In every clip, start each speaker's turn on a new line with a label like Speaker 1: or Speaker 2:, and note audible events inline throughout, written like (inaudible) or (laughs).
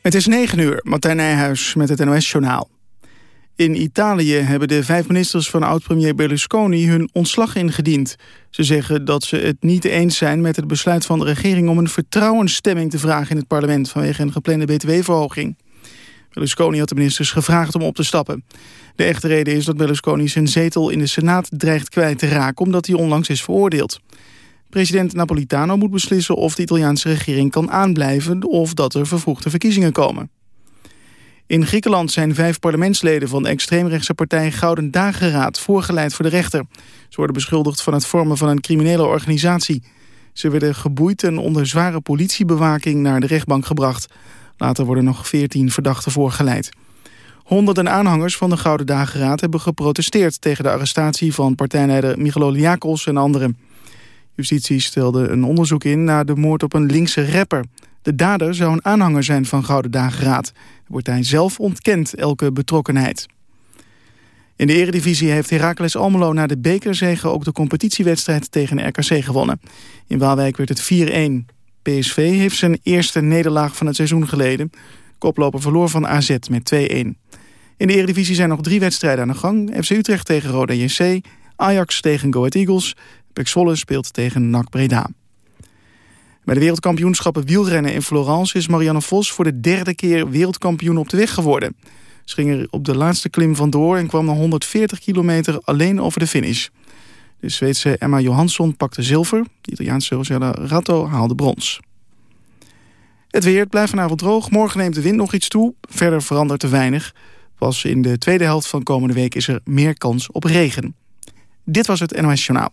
Speaker 1: Het is 9 uur, Martijn Nijhuis met het NOS-journaal. In Italië hebben de vijf ministers van oud-premier Berlusconi hun ontslag ingediend. Ze zeggen dat ze het niet eens zijn met het besluit van de regering... om een vertrouwensstemming te vragen in het parlement... vanwege een geplande btw-verhoging. Berlusconi had de ministers gevraagd om op te stappen. De echte reden is dat Berlusconi zijn zetel in de Senaat dreigt kwijt te raken... omdat hij onlangs is veroordeeld. President Napolitano moet beslissen of de Italiaanse regering kan aanblijven... of dat er vervroegde verkiezingen komen. In Griekenland zijn vijf parlementsleden van de extreemrechtse partij Gouden Dageraad voorgeleid voor de rechter. Ze worden beschuldigd van het vormen van een criminele organisatie. Ze werden geboeid en onder zware politiebewaking naar de rechtbank gebracht. Later worden nog veertien verdachten voorgeleid. Honderden aanhangers van de Gouden Dageraad hebben geprotesteerd tegen de arrestatie van partijleider Michaloliakos en anderen. Justitie stelde een onderzoek in naar de moord op een linkse rapper. De dader zou een aanhanger zijn van Gouden Dageraad. De partij zelf ontkent elke betrokkenheid. In de eredivisie heeft Heracles Almelo na de bekerzegen ook de competitiewedstrijd tegen RKC gewonnen. In Waalwijk werd het 4-1. PSV heeft zijn eerste nederlaag van het seizoen geleden. Koploper verloor van AZ met 2-1. In de eredivisie zijn nog drie wedstrijden aan de gang. FC Utrecht tegen Roda JC, Ajax tegen Go Ahead Eagles... Pek speelt tegen NAC Breda. Bij de wereldkampioenschappen wielrennen in Florence... is Marianne Vos voor de derde keer wereldkampioen op de weg geworden. Ze ging er op de laatste klim vandoor... en kwam na 140 kilometer alleen over de finish. De Zweedse Emma Johansson pakte zilver. De Italiaanse Rosella Ratto haalde brons. Het weer blijft vanavond droog. Morgen neemt de wind nog iets toe. Verder verandert er weinig. Pas in de tweede helft van komende week is er meer kans op regen. Dit was het NOS Journaal.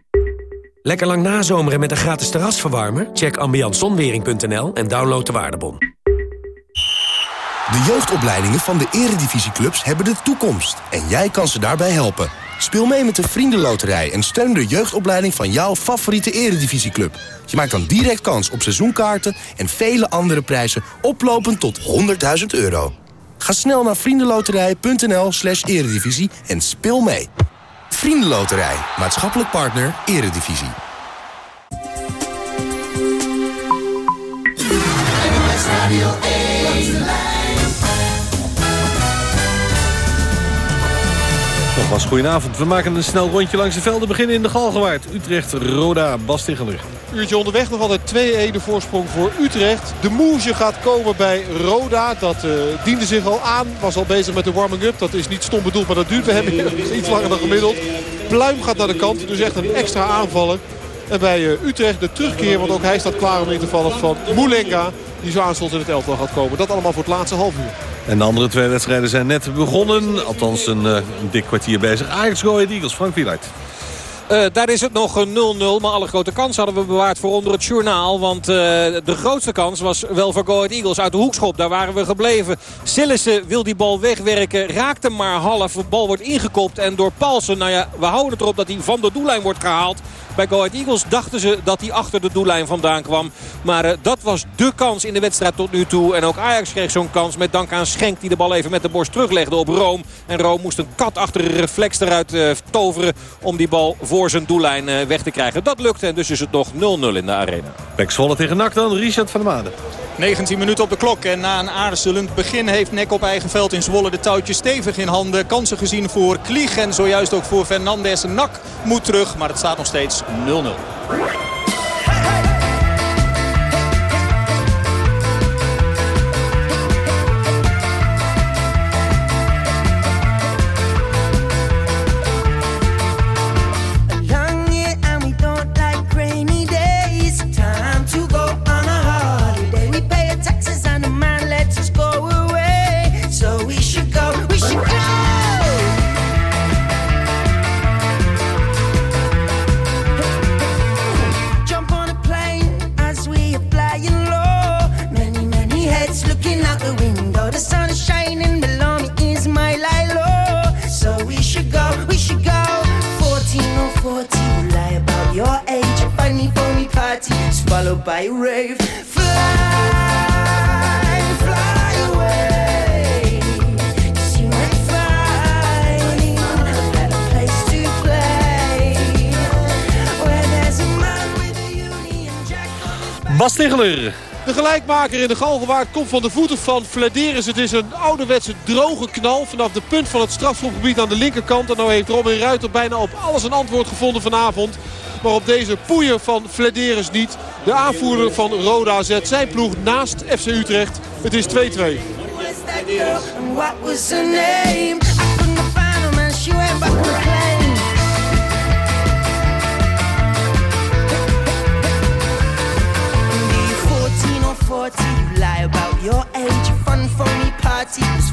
Speaker 2: Lekker lang nazomeren met een gratis terrasverwarmer? Check ambiantzonwering.nl en download de waardebon.
Speaker 3: De jeugdopleidingen van de eredivisieclubs hebben de toekomst. En jij kan ze daarbij helpen. Speel mee met de Vriendenloterij en steun de jeugdopleiding van jouw favoriete eredivisieclub. Je maakt dan direct kans op seizoenkaarten en vele andere prijzen oplopend tot 100.000 euro. Ga snel naar vriendenloterij.nl slash eredivisie en speel mee. Vriendenloterij, maatschappelijk partner, eredivisie.
Speaker 4: Nogmaals, goedenavond. We maken een snel rondje langs de velden. Beginnen in de Galgenwaard. Utrecht, Roda, Bas Tegeler.
Speaker 5: Uurtje onderweg, nog altijd 2-1 de voorsprong voor Utrecht. De moesje gaat komen bij Roda. Dat uh, diende zich al aan. Was al bezig met de warming-up. Dat is niet stom bedoeld, maar dat duurt bij (laughs) hem iets langer dan gemiddeld. Pluim gaat naar de kant. Dus echt een extra aanvaller. En bij uh, Utrecht de terugkeer, want ook hij staat klaar om in te vallen van Moulenga. Die zo aansloot in het elftal gaat komen. Dat allemaal voor het laatste half uur.
Speaker 4: En de andere twee wedstrijden zijn net begonnen. Althans een, een dik kwartier bezig. Ajax Go Ahead Eagles, Frank Wieluid.
Speaker 6: Uh, daar is het nog 0-0. Maar alle grote kansen hadden we bewaard voor onder het journaal. Want uh, de grootste kans was wel voor Go Eagles uit de hoekschop. Daar waren we gebleven. Sillissen wil die bal wegwerken. Raakt hem maar half. De bal wordt ingekopt. En door Paulsen, nou ja, we houden het erop dat hij van de doellijn wordt gehaald. Bij Go Ahead Eagles dachten ze dat hij achter de doellijn vandaan kwam. Maar uh, dat was de kans in de wedstrijd tot nu toe. En ook Ajax kreeg zo'n kans met dank aan Schenk die de bal even met de borst teruglegde op Room. En Room moest een kat achter de reflex eruit uh, toveren om die bal voor zijn doellijn uh, weg te krijgen. Dat lukte en dus is het nog 0-0 in de arena.
Speaker 4: Pek Zwolle tegen NAC dan, Richard van der Maden.
Speaker 7: 19 minuten op de klok en na een aarzelend begin heeft Nek op eigen veld in Zwolle de touwtjes stevig in handen. Kansen gezien voor Klieg en zojuist ook voor Fernandes. Nak moet terug, maar het staat nog steeds 0-0.
Speaker 8: just swallowed by a rave. Fly, fly away. 'Cause you might find a better place to play. Where there's a man with a Union Jack on his back.
Speaker 4: Bas Tegeler.
Speaker 5: De gelijkmaker in de Galgenwaard komt van de voeten van Flederis. Het is een ouderwetse droge knal vanaf de punt van het strafschopgebied aan de linkerkant. En nou heeft Robin Ruiter bijna op alles een antwoord gevonden vanavond. Maar op deze poeier van Flederis niet. De aanvoerder van Roda zet zijn ploeg naast FC Utrecht. Het is 2-2.
Speaker 8: was that girl and what was her name? I couldn't find her, man. She went back on the plane. Be you 14 or 40, you lie about your age. Party was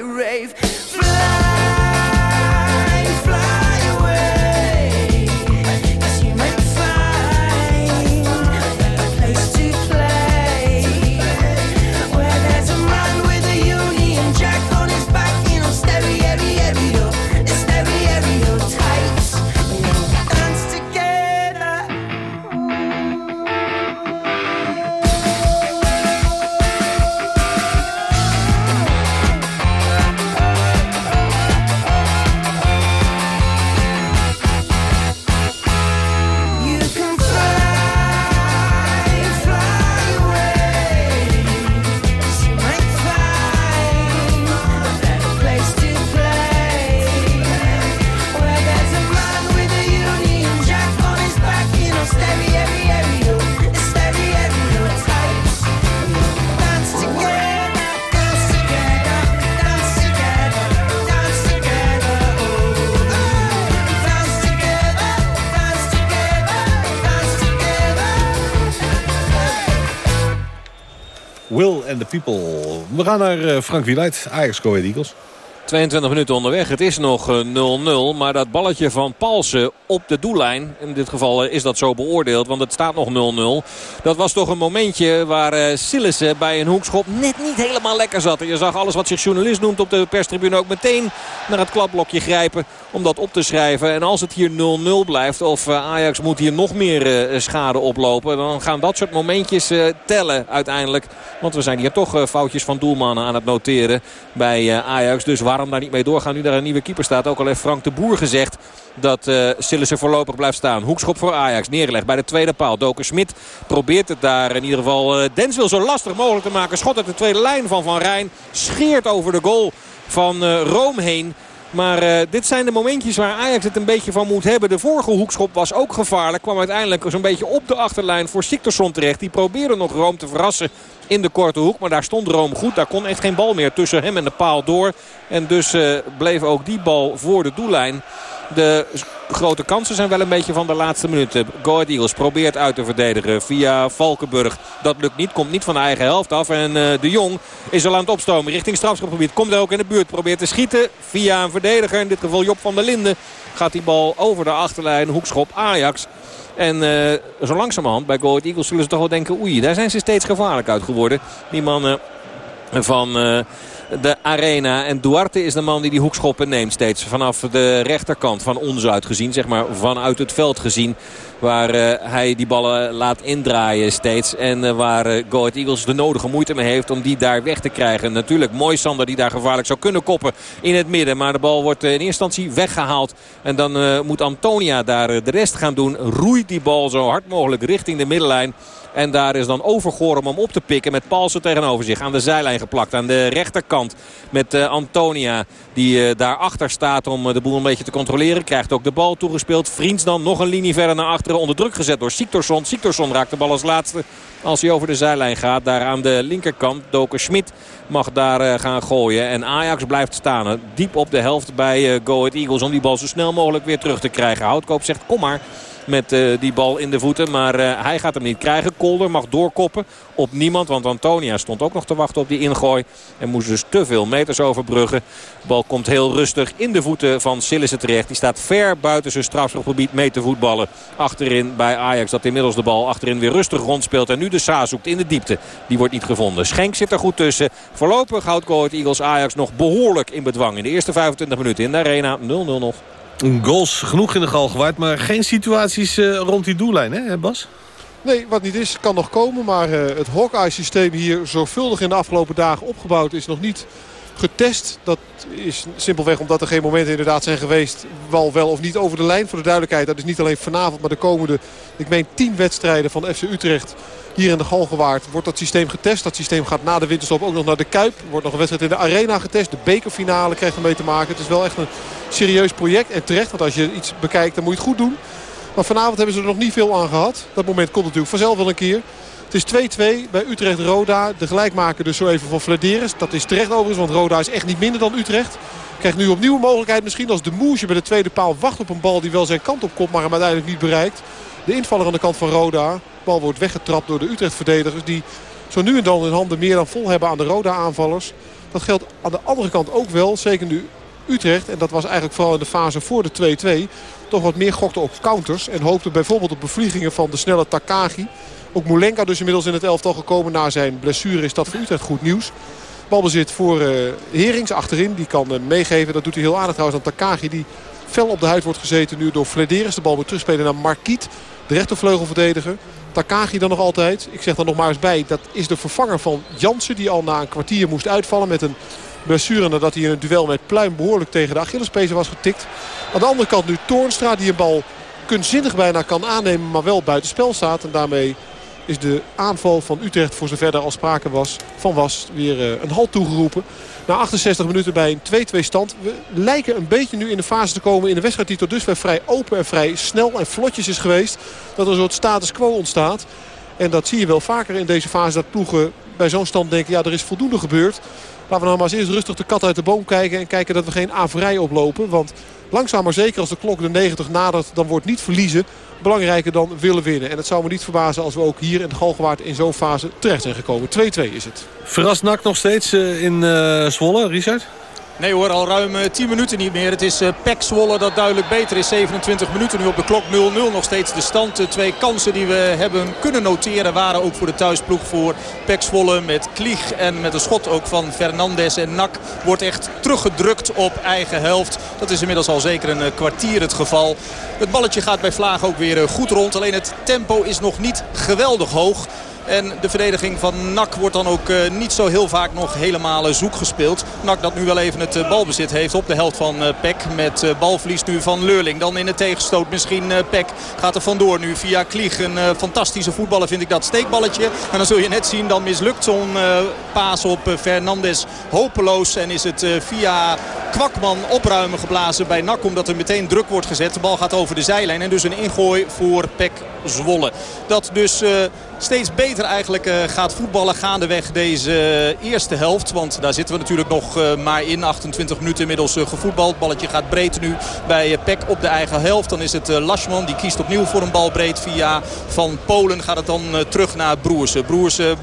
Speaker 8: rave.
Speaker 4: Will and the People. We gaan naar eh, Frank Wieluid, Ajax Go Eagles.
Speaker 6: 22 minuten onderweg. Het is nog eh, 0-0. Maar dat balletje van Palsen op de doellijn. In dit geval eh, is dat zo beoordeeld. Want het staat nog 0-0. Dat was toch een momentje waar eh, Sillissen bij een hoekschop net niet helemaal lekker zat. Je zag alles wat zich journalist noemt op de perstribune ook meteen naar het klapblokje grijpen. Om dat op te schrijven. En als het hier 0-0 blijft of eh, Ajax moet hier nog meer eh, schade oplopen. Dan gaan dat soort momentjes eh, tellen uiteindelijk. Want we zijn hier toch eh, foutjes van doelmannen aan het noteren bij eh, Ajax. Dus waarom daar niet mee doorgaan nu daar een nieuwe keeper staat. Ook al heeft Frank de Boer gezegd dat uh, Sillissen voorlopig blijft staan. Hoekschop voor Ajax neergelegd bij de tweede paal. Doker Smit probeert het daar in ieder geval Dens zo lastig mogelijk te maken. Schot uit de tweede lijn van Van Rijn. Scheert over de goal van Room heen. Maar uh, dit zijn de momentjes waar Ajax het een beetje van moet hebben. De vorige hoekschop was ook gevaarlijk. Kwam uiteindelijk zo'n beetje op de achterlijn voor Siktersson terecht. Die probeerde nog Room te verrassen in de korte hoek. Maar daar stond Room goed. Daar kon echt geen bal meer tussen hem en de paal door. En dus uh, bleef ook die bal voor de doellijn. De grote kansen zijn wel een beetje van de laatste minuten. Go Ahead Eagles probeert uit te verdedigen via Valkenburg. Dat lukt niet, komt niet van de eigen helft af. En uh, de Jong is al aan het opstomen richting strafschopgebied. Komt er ook in de buurt, probeert te schieten via een verdediger. In dit geval Job van der Linden gaat die bal over de achterlijn. Hoekschop Ajax. En uh, zo langzamerhand bij Go Ahead Eagles zullen ze toch wel denken... oei, daar zijn ze steeds gevaarlijk uit geworden. Die mannen van... Uh, de arena. En Duarte is de man die die hoekschoppen neemt steeds. Vanaf de rechterkant van ons uitgezien. Zeg maar vanuit het veld gezien. Waar uh, hij die ballen laat indraaien steeds. En uh, waar uh, Eagles de nodige moeite mee heeft om die daar weg te krijgen. Natuurlijk mooi Sander die daar gevaarlijk zou kunnen koppen in het midden. Maar de bal wordt in eerste instantie weggehaald. En dan moet Antonia daar de rest gaan doen. Roeit die bal zo hard mogelijk richting de middenlijn. En daar is dan Overgoor om op te pikken met Paulsen tegenover zich. Aan de zijlijn geplakt. Aan de rechterkant met uh, Antonia. Die uh, daarachter staat om uh, de boel een beetje te controleren. Krijgt ook de bal toegespeeld. Vriends dan nog een linie verder naar achteren. Onder druk gezet door Siktorsson. Siktorsson raakt de bal als laatste. Als hij over de zijlijn gaat. Daar aan de linkerkant. Doker Schmid mag daar gaan gooien. En Ajax blijft staan. Diep op de helft bij Go Ahead Eagles. Om die bal zo snel mogelijk weer terug te krijgen. Houtkoop zegt kom maar. Met eh, die bal in de voeten. Maar eh, hij gaat hem niet krijgen. Kolder mag doorkoppen op niemand. Want Antonia stond ook nog te wachten op die ingooi. En moest dus te veel meters overbruggen. De bal komt heel rustig in de voeten van Sillissen terecht. Die staat ver buiten zijn strafschopgebied mee te voetballen. Achterin bij Ajax dat inmiddels de bal achterin weer rustig rondspeelt. En nu de Sa zoekt in de diepte. Die wordt niet gevonden. Schenk zit er goed tussen. Voorlopig houdt Go Eagles Ajax nog behoorlijk in bedwang. In de eerste 25 minuten in de arena 0-0 nog.
Speaker 4: Goals genoeg in de gal gewaard, maar geen situaties eh, rond die doellijn, hè Bas?
Speaker 5: Nee, wat niet is, kan nog komen. Maar eh, het Hawkeye-systeem hier zorgvuldig in de afgelopen dagen opgebouwd is nog niet getest. Dat is simpelweg omdat er geen momenten inderdaad zijn geweest. Wel wel of niet over de lijn. Voor de duidelijkheid, dat is niet alleen vanavond, maar de komende, ik meen tien wedstrijden van FC Utrecht hier in de Galgenwaard wordt dat systeem getest. Dat systeem gaat na de winterstop ook nog naar de Kuip. Wordt nog een wedstrijd in de Arena getest. De bekerfinale krijgt ermee te maken. Het is wel echt een serieus project. En terecht, want als je iets bekijkt, dan moet je het goed doen. Maar vanavond hebben ze er nog niet veel aan gehad. Dat moment komt natuurlijk vanzelf wel een keer. Het is 2-2 bij Utrecht-Roda. De gelijkmaker dus zo even van Vladeris. Dat is terecht overigens, want Roda is echt niet minder dan Utrecht. Krijgt nu opnieuw een mogelijkheid misschien als de Moesje bij de tweede paal wacht op een bal die wel zijn kant op komt. Maar hem uiteindelijk niet bereikt. De invaller aan de kant van Roda. De bal wordt weggetrapt door de Utrecht-verdedigers. Die zo nu en dan hun handen meer dan vol hebben aan de Roda-aanvallers. Dat geldt aan de andere kant ook wel. Zeker nu Utrecht, en dat was eigenlijk vooral in de fase voor de 2-2... toch wat meer gokte op counters. En hoopte bijvoorbeeld op bevliegingen van de snelle Takagi. Ook Moulenka dus inmiddels in het elftal gekomen. Na zijn blessure is dat voor Utrecht goed nieuws. Balbezit voor uh, Herings achterin. Die kan uh, meegeven. Dat doet hij heel aardig trouwens aan Takagi. Die fel op de huid wordt gezeten nu door Flederis. De bal moet terugspelen naar Marquiet. De rechtervleugelverdediger. Takagi dan nog altijd. Ik zeg er nog maar eens bij. Dat is de vervanger van Jansen. Die al na een kwartier moest uitvallen met een blessure. Nadat hij in een duel met Pluim behoorlijk tegen de Achillespezen was getikt. Aan de andere kant nu Toornstra. Die een bal kunstzinnig bijna kan aannemen. Maar wel buitenspel staat. En daarmee is de aanval van Utrecht voor zover er al sprake was, van was weer uh, een halt toegeroepen. Na 68 minuten bij een 2-2 stand. We lijken een beetje nu in de fase te komen in de wedstrijd die tot dusver vrij open en vrij snel en vlotjes is geweest. Dat er een soort status quo ontstaat. En dat zie je wel vaker in deze fase dat ploegen bij zo'n stand denken ja er is voldoende gebeurd. Laten we nou maar eens eerst rustig de kat uit de boom kijken en kijken dat we geen averij oplopen. Want langzaam maar zeker als de klok de 90 nadert dan wordt niet verliezen belangrijker dan willen winnen. En het zou me niet verbazen als we ook hier in Galgenwaard in zo'n fase terecht zijn gekomen. 2-2 is het.
Speaker 4: Verrast NAC nog steeds uh, in uh, Zwolle, Richard?
Speaker 7: Nee hoor, al ruim 10 minuten niet meer. Het is uh, Pek Zwolle dat duidelijk beter is. 27 minuten nu op de klok 0-0 nog steeds de stand. De twee kansen die we hebben kunnen noteren waren ook voor de thuisploeg voor Pek Zwolle. Met Klieg en met een schot ook van Fernandes. En Nak wordt echt teruggedrukt op eigen helft. Dat is inmiddels al zeker een kwartier het geval. Het balletje gaat bij Vlaag ook weer goed rond. Alleen het tempo is nog niet geweldig hoog. En de verdediging van NAC wordt dan ook uh, niet zo heel vaak nog helemaal uh, zoek gespeeld. NAC dat nu wel even het uh, balbezit heeft op de helft van Peck. Met balverlies nu van Leurling. Dan in de tegenstoot misschien Peck gaat er vandoor nu via Klieg. Een fantastische voetballer vind ik dat steekballetje. En dan zul je net zien, dan mislukt zo'n paas op Fernandes hopeloos. En is het via Kwakman opruimen geblazen bij NAC. Omdat er meteen druk wordt gezet. De bal gaat over de zijlijn. En dus een ingooi voor Peck Zwolle. Dat dus steeds beter eigenlijk uh, gaat voetballen gaandeweg deze eerste helft. Want daar zitten we natuurlijk nog uh, maar in. 28 minuten inmiddels gevoetbald. Balletje gaat breed nu bij Peck op de eigen helft. Dan is het Lashman. Die kiest opnieuw voor een bal breed via Van Polen. Gaat het dan terug naar Broersen. Broersen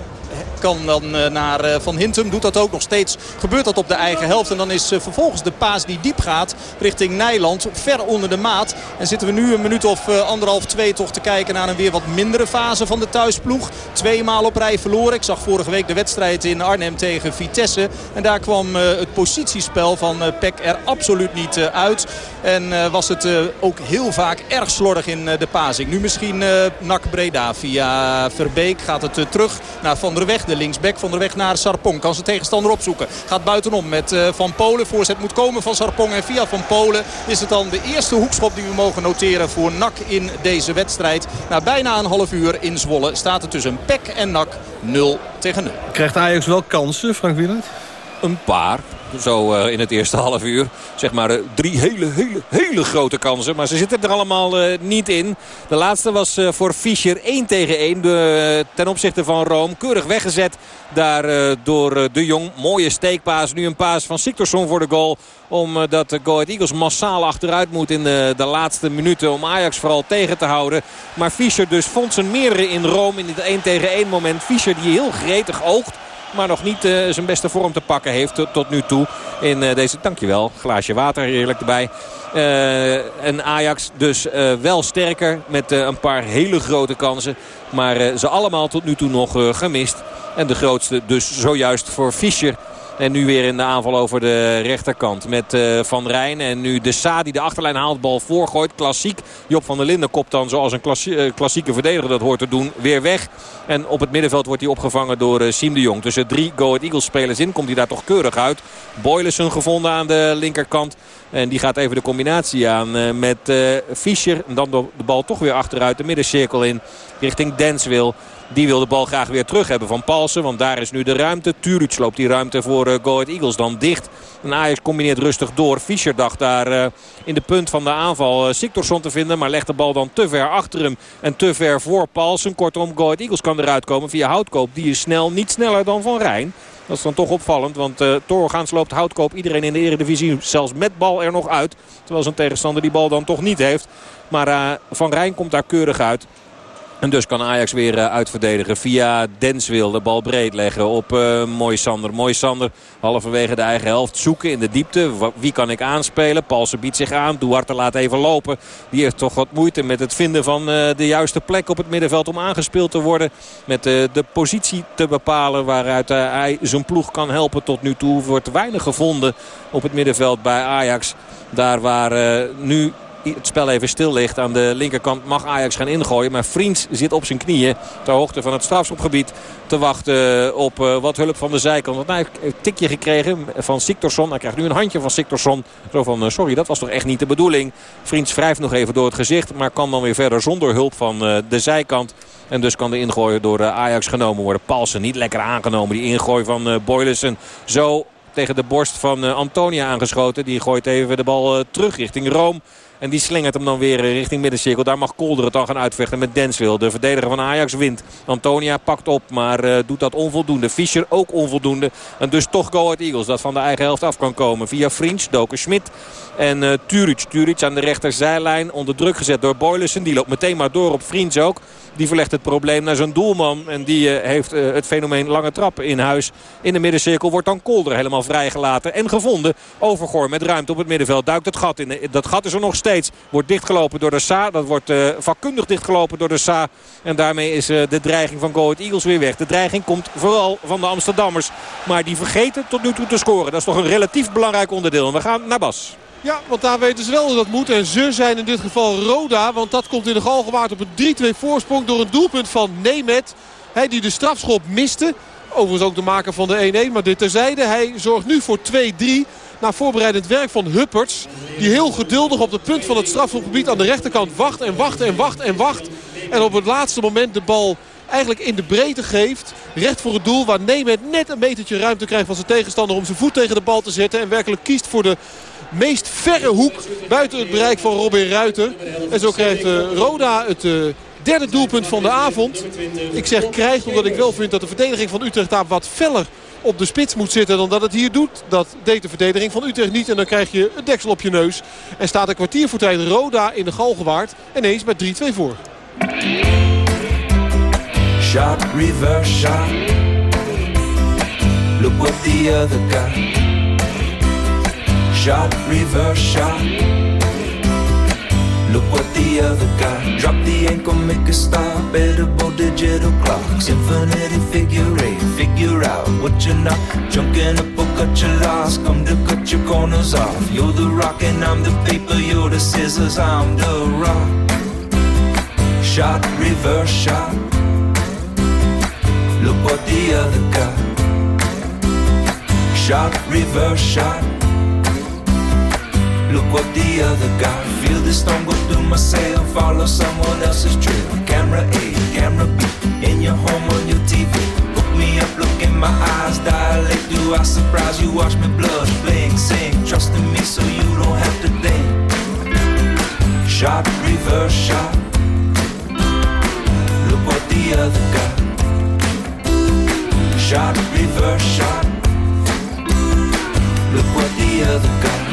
Speaker 7: kan dan naar Van Hintem. Doet dat ook nog steeds. Gebeurt dat op de eigen helft. En dan is vervolgens de paas die diep gaat richting Nijland. Ver onder de maat. En zitten we nu een minuut of anderhalf, twee toch te kijken naar een weer wat mindere fase van de thuisploeg. Tweemaal op rij verloren. Ik zag vorige week de wedstrijd in Arnhem tegen Vitesse. En daar kwam het positiespel van Peck er absoluut niet uit. En was het ook heel vaak erg slordig in de pasing. Nu misschien Nak Breda via Verbeek gaat het terug naar Van der Weg. De linksback van der weg naar Sarpong. Kan zijn tegenstander opzoeken. Gaat buitenom met uh, Van Polen. Voorzet moet komen van Sarpong. En via Van Polen is het dan de eerste hoekschop die we mogen noteren voor NAC in deze wedstrijd. Na bijna een half uur in Zwolle staat het tussen Pek en NAC 0 tegen 0.
Speaker 4: Krijgt Ajax wel kansen, Frank Wieland?
Speaker 6: een paar. Zo eh, in het eerste (laughs) half uur. Zeg maar eh, drie hele, hele, hele grote kansen. Maar ze zitten er allemaal eh, niet in. De laatste was voor Fischer 1 tegen 1. De, ten opzichte van Rome. Keurig weggezet daar door De Jong. Mooie steekpaas. Nu een paas van Siktorsson voor de goal. Omdat de Eagles massaal achteruit moet in de, de laatste minuten. Om Ajax vooral tegen te houden. Maar Fischer dus vond zijn meerdere in Rome in dit 1 tegen 1 moment. Fischer die heel gretig oogt. Maar nog niet eh, zijn beste vorm te pakken heeft tot, nu toe. In eh, deze, dankjewel, glaasje water heerlijk erbij. Eh, en Ajax dus wel sterker met een paar hele grote kansen. Maar ze allemaal tot nu toe nog gemist. En de grootste dus zojuist voor Fischer. En nu weer in de aanval over de rechterkant met eh, Van Rijn. En nu de Sa die de achterlijn haalt, bal voorgooit. Klassiek. Job van der Linden kopt dan zoals een eh, klassieke verdediger dat hoort te doen weer weg. En op het middenveld wordt hij opgevangen door eh, Siem de Jong. Tussen drie Go Ahead Eagles spelers in komt hij daar toch keurig uit. Boylissen gevonden aan de linkerkant. En die gaat even de combinatie aan met Fischer. En dan de bal toch weer achteruit de middencirkel in richting Denswil. Die wil de bal graag weer terug hebben van Palsen. Want daar is nu de ruimte. Turuc loopt die ruimte voor eh, Go Eagles dan dicht. En Ajax combineert rustig door. Fischer dacht daar eh, in de punt van de aanval uh, te vinden. Maar legt de bal dan te ver achter hem. En te ver voor Palsen. Kortom, Go Eagles kan eruit komen via Houtkoop. Die is snel, niet sneller dan Van Rijn. Dat is dan toch opvallend. Want uh, doorgaans loopt Houtkoop iedereen in de eredivisie zelfs met bal er nog uit. Terwijl zijn tegenstander die bal dan toch niet heeft. Maar uh, Van Rijn komt daar keurig uit. En dus kan Ajax weer uh, uitverdedigen via Denswil. De bal breed leggen op uh, Moisander. Moisander halverwege de eigen helft zoeken in de diepte. Wie kan ik aanspelen? Palsen biedt zich aan. Duarte laat even lopen. Die heeft toch wat moeite met het vinden van uh, de juiste plek op het middenveld om aangespeeld te worden. Met de positie te bepalen waaruit hij zijn ploeg kan helpen tot nu toe. Wordt weinig gevonden op het middenveld bij Ajax. Daar waar nu het spel even stil ligt. Aan de linkerkant mag Ajax gaan ingooien. Maar Vriends zit op zijn knieën ter hoogte van het strafschopgebied te wachten op uh, wat hulp van de zijkant. Want hij heeft een tikje gekregen van Siktorsson. Hij krijgt nu een handje van Siktorsson. Zo van, uh, sorry, dat was toch echt niet de bedoeling. Vriends wrijft nog even door het gezicht. Maar kan dan weer verder zonder hulp van de zijkant. En dus kan de ingooi door Ajax genomen worden. Palsen niet lekker aangenomen. Die ingooi van Boylissen. Zo tegen de borst van Antonia aangeschoten. Die gooit even de bal terug richting Rome. En die slingert hem dan weer richting middencirkel. Daar mag Kolder het dan gaan uitvechten met Denswil. De verdediger van Ajax wint. Antonia pakt op, maar uh, doet dat onvoldoende. Fischer ook onvoldoende. En dus toch Go Ahead Eagles dat van de eigen helft af kan komen. Via Frinch, Doken Schmidt en uh, Turic. Turic aan de rechterzijlijn onder druk gezet door Boylissen. Die loopt meteen maar door op Frinch ook. Die verlegt het probleem naar zijn doelman. En die uh, heeft het fenomeen lange trap in huis. In de middencirkel wordt dan Kolder helemaal vrijgelaten. En gevonden. Overgoor met ruimte op het middenveld. Duikt het gat in. Dat gat is er nog steeds. Wordt dichtgelopen door de Sa. Dat wordt vakkundig dichtgelopen door de Sa. En daarmee is de dreiging van Go Eagles weer weg. De dreiging komt vooral van de Amsterdammers. Maar die vergeten tot nu toe te scoren. Dat is toch een relatief belangrijk onderdeel. En we gaan naar Bas.
Speaker 5: Ja, want daar weten ze wel dat dat moet. En ze zijn in dit geval Roda. Want dat komt in de gal gewaard op een 3-2 voorsprong door een doelpunt van Nemet. Hij die de strafschop miste. Overigens ook de maker van de 1-1. Maar dit terzijde. Hij zorgt nu voor 2-3 na voorbereidend werk van Hupperts. Die heel geduldig op het punt van het strafschopgebied aan de rechterkant wacht en wacht en wacht en wacht. En op het laatste moment de bal eigenlijk in de breedte geeft. Recht voor het doel waar Nemet net een metertje ruimte krijgt van zijn tegenstander om zijn voet tegen de bal te zetten. En werkelijk kiest voor de meest verre hoek buiten het bereik van Robin Ruiter. En zo krijgt uh, Roda het... Uh, derde doelpunt van de avond. Ik zeg krijgt omdat ik wel vind dat de verdediging van Utrecht daar wat feller op de spits moet zitten dan dat het hier doet. Dat deed de verdediging van Utrecht niet. En dan krijg je het deksel op je neus. En staat een kwartier voor tijd Roda in de Galgenwaard. Ineens met 3-2 voor.
Speaker 9: Shot, reverse shot. Look what the other. Shot, reverse shot. Look what the other got. Drop the ankle, make a stop. Edible digital clocks. Infinity figure eight. Figure out what you're not. Junking up or cut your loss. Come to cut your corners off. You're the rock and I'm the paper. You're the scissors, I'm the rock. Shot, reverse shot. Look what the other got. Shot, reverse shot. Look what the other got. Feel the storm go through my sail. Follow someone else's trail. Camera A, camera B. In your home on your TV. Hook me up, look in my my eyes dilate, do I surprise you? Watch me blush, blink, sing. Trust in me so you don't have to think. Shot, reverse shot. Look what the other got. Shot, reverse shot. Look what the other got.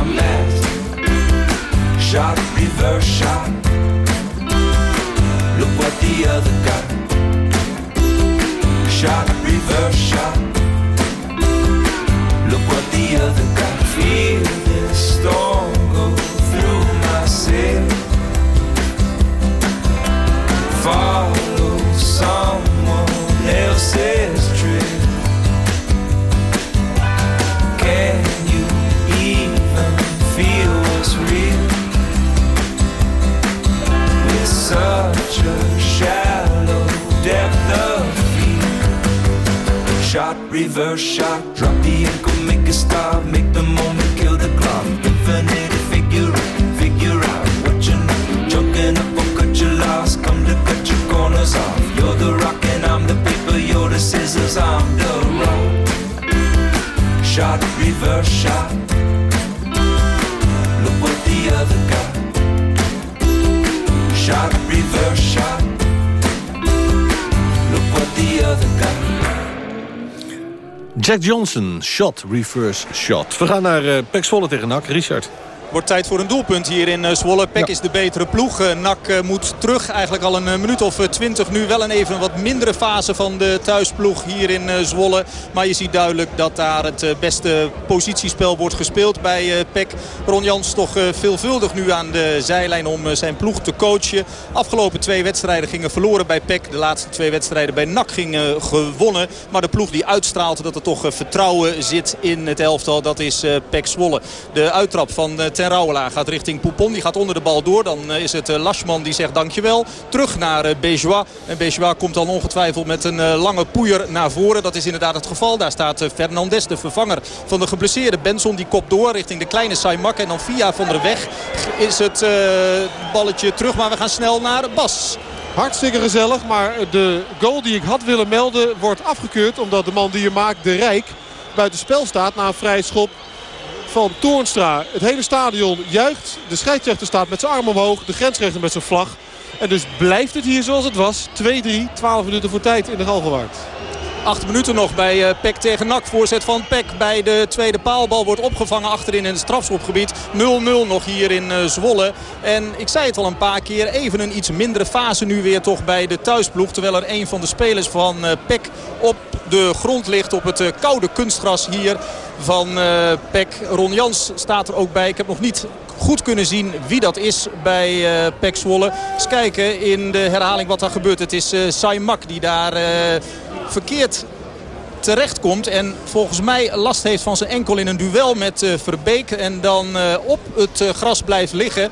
Speaker 9: Shot, reverse shot. Look what the other Shot, reverse shot.
Speaker 4: We gaan naar uh, Pek Zwolle tegen NAC. Richard.
Speaker 7: Wordt tijd voor een doelpunt hier in eh, Zwolle. Peck is de betere ploeg. Eh, NAC eh, moet terug. Eigenlijk al een minuut of twintig nu. Wel een even wat mindere fase van de thuisploeg hier in Zwolle. Maar je ziet duidelijk dat daar het beste positiespel wordt gespeeld bij Peck. Ron Jans toch veelvuldig nu aan de zijlijn om zijn ploeg te coachen. Afgelopen twee wedstrijden gingen verloren bij Peck. De laatste twee wedstrijden bij NAC gingen gewonnen. Maar de ploeg die uitstraalt dat er toch vertrouwen zit in het elftal. Dat is Peck Zwolle. De uittrap van Ten Rouwelaar gaat richting Poupon. Die gaat onder de bal door. Dan eh, is het eh, Lashman die zegt dankjewel. Terug naar eh, Bejois. En Bejois komt dan ongetwijfeld met een lange poeier naar voren. Dat is inderdaad het geval. Daar staat Fernandes, de vervanger van de geblesseerde Benson. Die kop door richting de kleine Saimak. En dan via Van der Weg is het balletje terug. Maar we gaan snel naar Bas.
Speaker 5: Hartstikke gezellig, maar de goal die ik had willen melden wordt afgekeurd. Omdat de man die je maakt, de Rijk, buiten spel staat na een vrije schop van Toornstra. Het hele stadion juicht. De scheidsrechter staat met zijn arm omhoog. De grensrechter met zijn vlag. En dus blijft het hier zoals het was. 2-3, 12 minuten voor tijd in de Galgenwaard.
Speaker 7: Acht minuten nog bij eh, Peck tegen NAC. Voorzet van Peck bij de tweede paalbal wordt opgevangen achterin in het strafschopgebied. 0-0 nog hier in eh, Zwolle. En ik zei het al een paar keer. Even een iets mindere fase nu weer toch bij de thuisploeg. Terwijl er een van de spelers van eh, Peck op de grond ligt op het eh, koude kunstgras hier van eh Peck. Ron Jans staat er ook bij. Ik heb nog niet goed kunnen zien wie dat is bij eh Pek Zwolle. Eens kijken in de herhaling wat er gebeurt. Het is eh Saimak die daar eh, verkeerd terechtkomt. En volgens mij last heeft van zijn enkel in een duel met eh, Verbeek. En dan eh, op het eh, gras blijft liggen.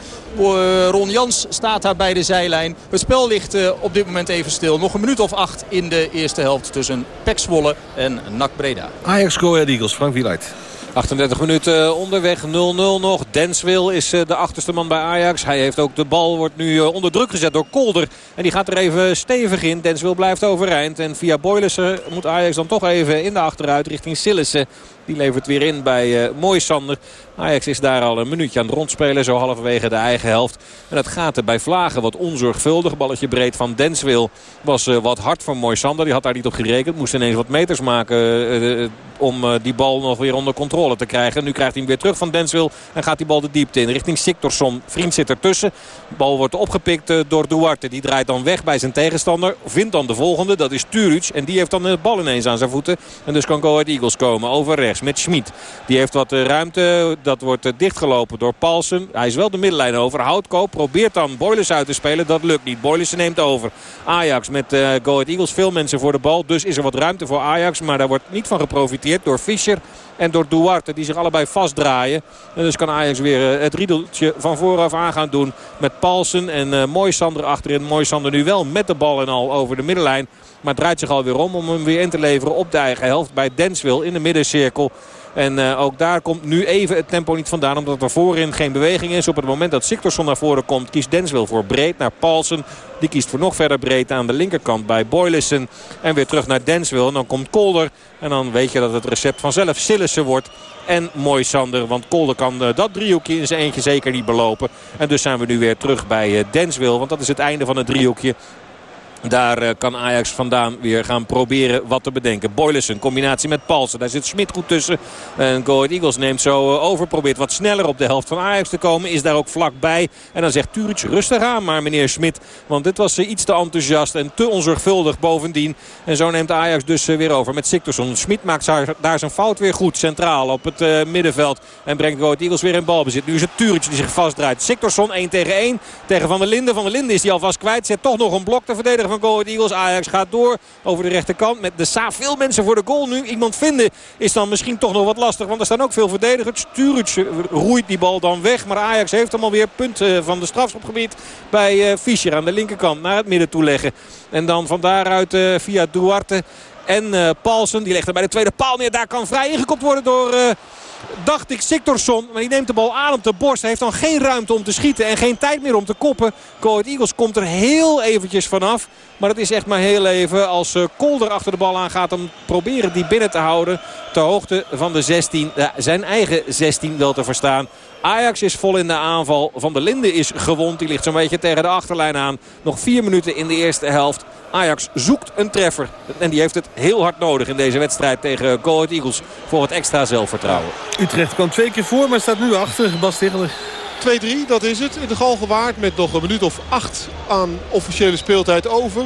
Speaker 7: Ron Jans staat daar bij de zijlijn. Het spel ligt op dit moment even stil. Nog een minuut of acht in de eerste helft tussen Pek Zwolle en NAC Breda.
Speaker 4: Ajax Go Eagles, Frank Wieluid.
Speaker 6: 38 minuten onderweg, 0-0 nog. Denswil is eh, de achterste man bij Ajax. Hij heeft ook de bal, wordt nu eh, onder druk gezet door Kolder. En die gaat er even stevig in. Denswil blijft overeind. En via Boylissen moet Ajax dan toch even in de achteruit richting Sillissen. Die levert weer in bij uh, Mooisander. Ajax is daar al een minuutje aan het rondspelen. Zo halverwege de eigen helft. En het gaat er bij Vlagen wat onzorgvuldig. Balletje breed van Denswil was uh, wat hard voor Moisander. Die had daar niet op gerekend. Moest ineens wat meters maken uh, om die bal nog weer onder controle te krijgen. Nu krijgt hij hem weer terug van Denswil. En gaat die bal de diepte in richting Siktorsson. Vriend zit ertussen. De bal wordt opgepikt door Duarte. Die draait dan weg bij zijn tegenstander. Vindt dan de volgende. Dat is Turic. En die heeft dan de bal ineens aan zijn voeten. En dus kan Go Eagles komen over rechts. Met Schmid. Die heeft wat eh, ruimte. Dat wordt eh, dichtgelopen door Paulsen. Hij is wel de middenlijn over. Houtkoop probeert dan Boilers uit te spelen. Dat lukt niet. Boilers neemt over. Ajax met uh, Go Ahead Eagles. Veel mensen voor de bal. Dus is er wat ruimte voor Ajax. Maar daar wordt niet van geprofiteerd door Fischer en door Duarte. Die zich allebei vastdraaien. En dus kan Ajax weer het riedeltje van vooraf aan gaan doen. Met Paulsen en uh, Moisander achterin. Moisander nu wel met de bal en al over de middenlijn. Maar draait zich alweer om om hem weer in te leveren op de eigen helft bij Denswil in de middencirkel. En uh, ook daar komt nu even het tempo niet vandaan. Omdat er voorin geen beweging is. Op het moment dat Siktorsson naar voren komt kiest Denswil voor breed naar Paulsen. Die kiest voor nog verder breed aan de linkerkant bij Boylissen. En weer terug naar Denswil. En dan komt Kolder. En dan weet je dat het recept vanzelf Sillissen wordt. En mooi Sander. Want Kolder kan uh, dat driehoekje in zijn eentje zeker niet belopen. En dus zijn we nu weer terug bij uh, Denswil. Want dat is het einde van het driehoekje. Daar uh, kan Ajax vandaan weer gaan proberen wat te bedenken. Boylissen, combinatie met Palsen. Daar zit Smit goed tussen. En Go Ahead Eagles neemt zo uh, over. Probeert wat sneller op de helft van Ajax te komen. Is daar ook vlakbij. En dan zegt Turic rustig aan maar meneer Smit. Want dit was uh, iets te enthousiast en te onzorgvuldig bovendien. En zo neemt Ajax dus weer over met Siktorsson. Smit maakt daar zijn fout weer goed. Centraal op het middenveld. En brengt Go Ahead Eagles weer in balbezit. Nu is het Turic die zich vastdraait. Siktorsson 1 tegen 1 tegen Van der Linden. Van der Linden is die alvast kwijt. Zet toch nog een blok te verdedigen van Go Ahead Eagles. Ajax gaat door over de rechterkant met de Sa. Veel mensen voor de goal nu. Iemand vinden is dan misschien toch nog wat lastig. Want er staan ook veel verdedigers. Sturic roeit die bal dan weg. Maar Ajax heeft hem alweer punt van de strafschopgebied bij Fischer aan de linkerkant naar het midden toe leggen. En dan van daaruit via Duarte en Paulsen. Die legt er bij de tweede paal neer. Daar kan vrij ingekopt worden door... Dacht ik Siktorsson. Maar die neemt de bal aan op de borst. Hij heeft dan geen ruimte om te schieten en geen tijd meer om te koppen. Coed Eagles komt er heel eventjes vanaf. Maar het is echt maar heel even als uh, Kolder achter de bal aan gaat om proberen die binnen te houden. Ter hoogte van de 16. Uh, zijn eigen 16 wel te verstaan. Ajax is vol in de aanval. Van der Linden is gewond. Die ligt zo'n beetje tegen de achterlijn aan. Nog vier minuten in de eerste helft. Ajax zoekt een treffer. En die heeft het heel hard nodig in deze wedstrijd tegen Go Ahead Eagles. Voor het extra zelfvertrouwen.
Speaker 4: Utrecht kwam twee keer voor, maar staat nu achter. Bas Tegeler.
Speaker 5: 2-3, dat is het. In de gal gewaard met nog een minuut of acht aan officiële speeltijd over.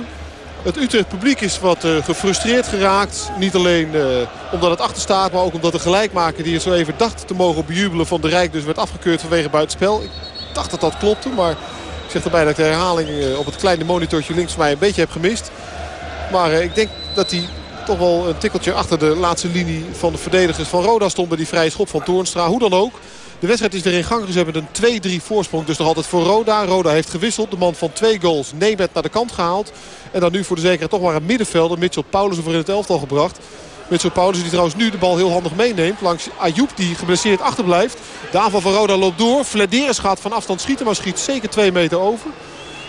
Speaker 5: Het Utrecht publiek is wat uh, gefrustreerd geraakt. Niet alleen uh, omdat het achter staat, maar ook omdat de gelijkmaker die het zo even dacht te mogen bejubelen van de Rijk dus werd afgekeurd vanwege buitenspel. Ik dacht dat dat klopte, maar ik zeg erbij dat ik de herhaling uh, op het kleine monitortje links van mij een beetje heb gemist. Maar ik denk dat hij toch wel een tikkeltje achter de laatste linie van de verdedigers van Roda stond bij die vrije schop van Toornstra. Hoe dan ook. De wedstrijd is weer in gang gezet met een 2-3 voorsprong. Dus nog altijd voor Roda. Roda heeft gewisseld. De man van twee goals Nebet naar de kant gehaald. En dan nu voor de zekerheid toch maar een middenvelder. Mitchell Paulussen voor in het elftal gebracht. Mitchell Paulussen die trouwens nu de bal heel handig meeneemt. Langs Ayoub die geblesseerd achterblijft. De aanval van Roda loopt door. Flederis gaat van afstand schieten. Maar schiet zeker twee meter over.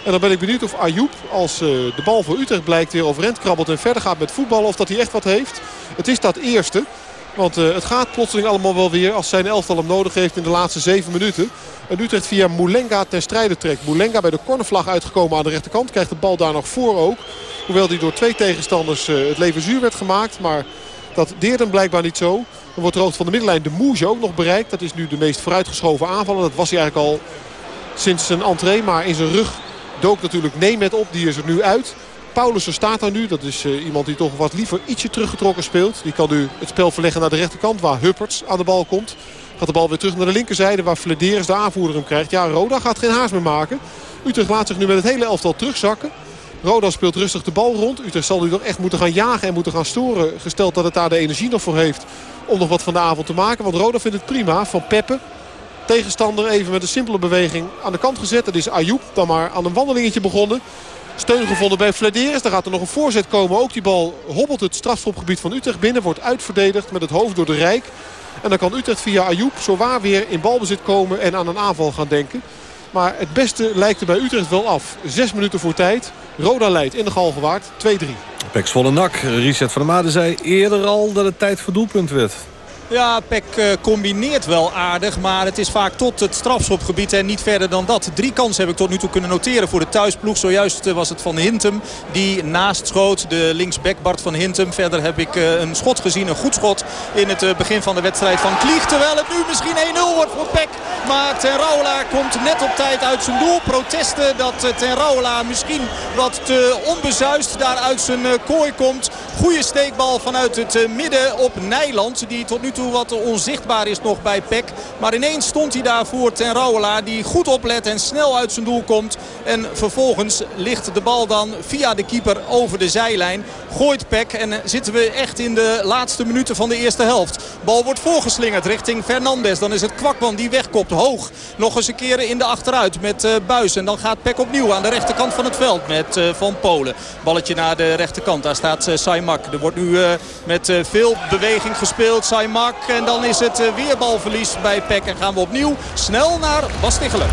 Speaker 5: En dan ben ik benieuwd of Ayoub, als uh, de bal voor Utrecht blijkt weer overend krabbelt en verder gaat met voetballen. Of dat hij echt wat heeft. Het is dat eerste. Want uh, het gaat plotseling allemaal wel weer als zijn elftal hem nodig heeft in de laatste zeven minuten. En Utrecht via Moulenga ten strijde trekt. Moulenga bij de cornervlag uitgekomen aan de rechterkant. Krijgt de bal daar nog voor ook. Hoewel die door twee tegenstanders uh, het leven zuur werd gemaakt. Maar dat deert hem blijkbaar niet zo. Dan wordt de hoogte van de middenlijn de Moesje ook nog bereikt. Dat is nu de meest vooruitgeschoven aanvaller. Dat was hij eigenlijk al sinds zijn entree. Maar in zijn rug dook natuurlijk Nemet op. Die is er nu uit. Paulussen staat daar nu. Dat is uh, iemand die toch wat liever ietsje teruggetrokken speelt. Die kan nu het spel verleggen naar de rechterkant waar Hupperts aan de bal komt. Gaat de bal weer terug naar de linkerzijde waar Flederis de aanvoerder hem krijgt. Ja, Roda gaat geen haast meer maken. Utrecht laat zich nu met het hele elftal terugzakken. Roda speelt rustig de bal rond. Utrecht zal nu nog echt moeten gaan jagen en moeten gaan storen. Gesteld dat het daar de energie nog voor heeft om nog wat van de avond te maken. Want Roda vindt het prima van Peppe. Tegenstander even met een simpele beweging aan de kant gezet. Dat is Ayoub dan maar aan een wandelingetje begonnen. Steun gevonden bij Flederis. Daar gaat er nog een voorzet komen. Ook die bal hobbelt het strafschopgebied van Utrecht binnen. Wordt uitverdedigd met het hoofd door de Rijk. En dan kan Utrecht via Ayoub zowaar weer in balbezit komen en aan een aanval gaan denken. Maar het beste lijkt er bij Utrecht wel af. Zes minuten voor tijd. Roda leidt in de Galgenwaard 2-3.
Speaker 4: Peks volle nak. Richard van der Made zei eerder al dat het tijd voor doelpunt werd.
Speaker 7: Ja, Peck uh, combineert wel aardig. Maar het is vaak tot het strafschopgebied en niet verder dan dat. Drie kansen heb ik tot nu toe kunnen noteren voor de thuisploeg. Zojuist uh, was het van Hintem die naast schoot. De linksback Bart van Hintem. Verder heb ik uh, een schot gezien. Een goed schot in het begin van de wedstrijd van Klieg. Terwijl het nu misschien 1-0 wordt voor Peck. Maar Ten Rauwela komt net op tijd uit zijn doel. Protesten dat Ten Rauwela misschien wat te onbezuist daar uit zijn kooi komt. Goede steekbal vanuit het eh, midden op Nijland. Die tot nu toe wat onzichtbaar is nog bij Peck. Maar ineens stond hij daar voor ten Rouwelaar. Die goed oplet en snel uit zijn doel komt. En vervolgens ligt de bal dan via de keeper over de zijlijn. Gooit Peck en eh, zitten we echt in de laatste minuten van de eerste helft. Bal wordt voorgeslingerd richting Fernandes. Dan is het Kwakman die wegkopt hoog. Nog eens een keer in de achteruit met uh, Buis. En dan gaat Peck opnieuw aan de rechterkant van het veld met uh, Van Polen. Balletje naar de rechterkant. Daar staat uh, Saimak. Er wordt nu met veel beweging gespeeld. Saimak. En dan is het uh, weer balverlies bij Peck. En gaan we opnieuw snel naar Bas Tichelen.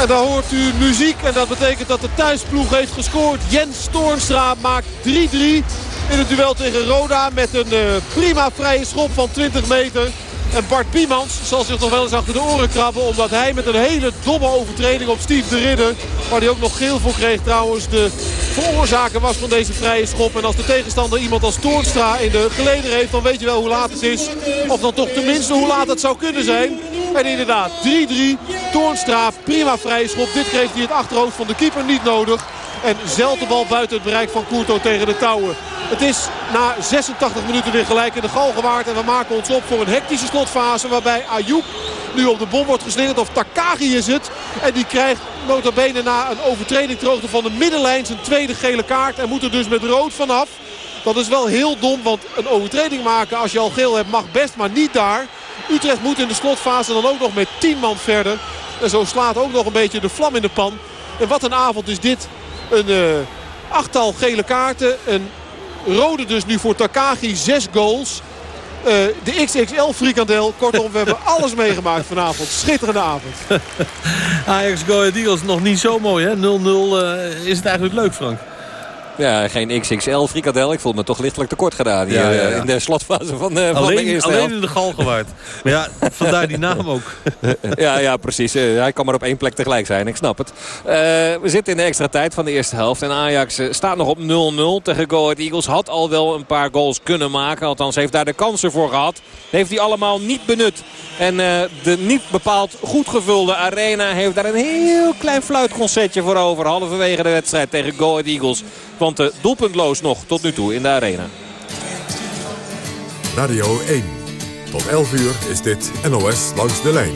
Speaker 5: En dan hoort u muziek. En dat betekent dat de thuisploeg heeft gescoord. Jens Toornstra maakt 3-3 in het duel tegen Roda. Met een prima vrije schop van 20 meter. En Bart Biemans zal zich nog wel eens achter de oren krabben. Omdat hij met een hele domme overtreding op Steve de Ridder. Waar hij ook nog geel voor kreeg trouwens. De veroorzaker was van deze vrije schop. En als de tegenstander iemand als Toornstra in de geleden heeft. Dan weet je wel hoe laat het is. Of dan toch tenminste hoe laat het zou kunnen zijn. En inderdaad 3-3. Toornstra prima vrije schop. Dit kreeg hij het achterhoofd van de keeper niet nodig. En zelf de bal buiten het bereik van Courto tegen de touwen. Het is na 86 minuten weer gelijk in de gal gewaard. En we maken ons op voor een hectische slotfase. Waarbij Ayoub nu op de bom wordt geslingerd. Of Takagi is het. En die krijgt nota bene na een overtreding ter van de middenlijn zijn tweede gele kaart. En moet er dus met rood vanaf. Dat is wel heel dom. Want een overtreding maken als je al geel hebt mag best. Maar niet daar. Utrecht moet in de slotfase dan ook nog met 10 man verder. En zo slaat ook nog een beetje de vlam in de pan. En wat een avond is dit. Een uh, achttal gele kaarten. Een rode dus nu voor Takagi. Zes goals. Uh, de XXL frikandel. Kortom, we hebben (laughs) alles meegemaakt vanavond. Schitterende avond.
Speaker 4: Ajax Go Eagles nog niet zo mooi hè. 0-0 uh, is het eigenlijk leuk Frank.
Speaker 6: Ja, geen XXL frikadel. Ik voel me toch lichtelijk tekort gedaan hier, ja, ja, ja. in de slotfase van, uh,
Speaker 4: alleen,
Speaker 6: van de eerste
Speaker 4: Alleen in de gal gewaard. maar ja, vandaar die naam ook. (laughs)
Speaker 6: ja, ja, precies. Uh, hij kan maar op één plek tegelijk zijn. Ik snap het. Uh, we zitten in de extra tijd van de eerste helft. En Ajax staat nog op 0-0 tegen Go Ahead Eagles. Had al wel een paar goals kunnen maken. Althans heeft daar de kansen voor gehad. Heeft hij allemaal niet benut. En de niet bepaald goed gevulde arena heeft daar een heel klein fluitconcertje voor over. Halverwege de wedstrijd tegen Go Ahead Eagles. Want uh, doelpuntloos nog tot nu toe in de arena.
Speaker 10: Radio 1. Tot 11 uur is dit NOS langs de lijn.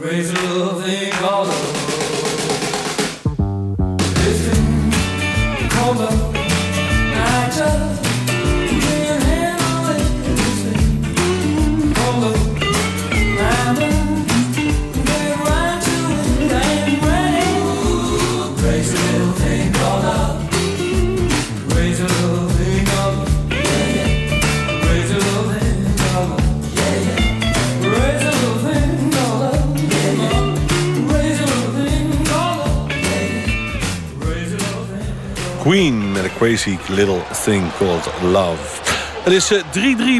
Speaker 4: Raise the crazy little thing called love. Het is eh,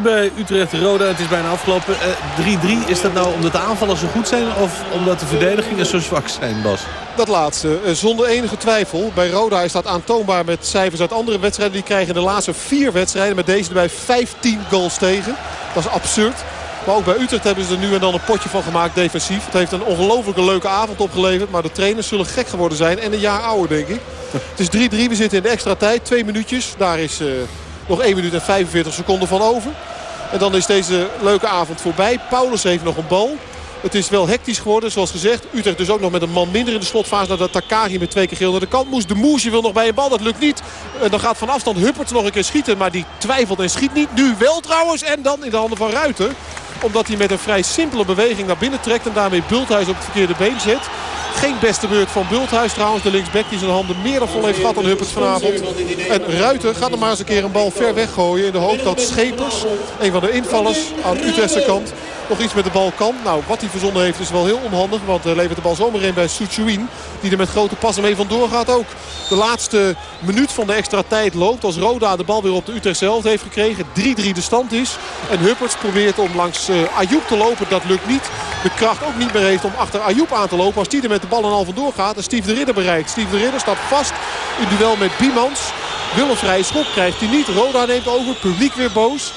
Speaker 4: 3-3 bij Utrecht-Roda. Het is bijna afgelopen. Eh, 3-3, is dat nou omdat de aanvallers zo goed zijn... of omdat de verdedigingen zo zwak zijn, Bas?
Speaker 5: Dat laatste, eh, zonder enige twijfel. Bij Roda is dat aantoonbaar met cijfers uit andere wedstrijden. Die krijgen de laatste vier wedstrijden met deze erbij 15 goals tegen. Dat is absurd. Maar ook bij Utrecht hebben ze er nu en dan een potje van gemaakt defensief. Het heeft een ongelooflijke leuke avond opgeleverd. Maar de trainers zullen gek geworden zijn. En een jaar ouder denk ik. (laughs) Het is 3-3. We zitten in de extra tijd. Twee minuutjes. Daar is uh, nog 1 minuut en 45 seconden van over. En dan is deze leuke avond voorbij. Paulus heeft nog een bal. Het is wel hectisch geworden, zoals gezegd. Utrecht dus ook nog met een man minder in de slotfase... nadat Takari met twee keer geel naar de kant moest. De Moesje wil nog bij een bal, dat lukt niet. En dan gaat van afstand Hupperts nog een keer schieten... maar die twijfelt en schiet niet. Nu wel trouwens. En dan in de handen van Ruiter omdat hij met een vrij simpele beweging naar binnen trekt. En daarmee Bulthuis op het verkeerde been zet. Geen beste beurt van Bulthuis trouwens. De linksback die zijn handen meer dan vol heeft gehad aan Huppert vanavond. En Ruiter gaat er maar eens een keer een bal ver weggooien. In de hoop dat Schepers, een van de invallers aan Utrechtse kant nog iets met de bal kan. Nou, wat hij verzonnen heeft is wel heel onhandig. Want hij levert de bal zomaar in bij Suchuin. Die er met grote passen mee vandoor gaat ook. De laatste minuut van de extra tijd loopt. Als Roda de bal weer op de Utrecht zelf heeft gekregen. 3-3 de stand is. En Hupperts probeert om langs uh, Ayoub te lopen. Dat lukt niet. De kracht ook niet meer heeft om achter Ayoub aan te lopen. Als die er met de bal en al vandoor gaat. En Steve de Ridder bereikt. Steve de Ridder staat vast in duel met Biemans. Wil een vrije schop krijgt hij niet. Roda neemt over. Publiek weer boos.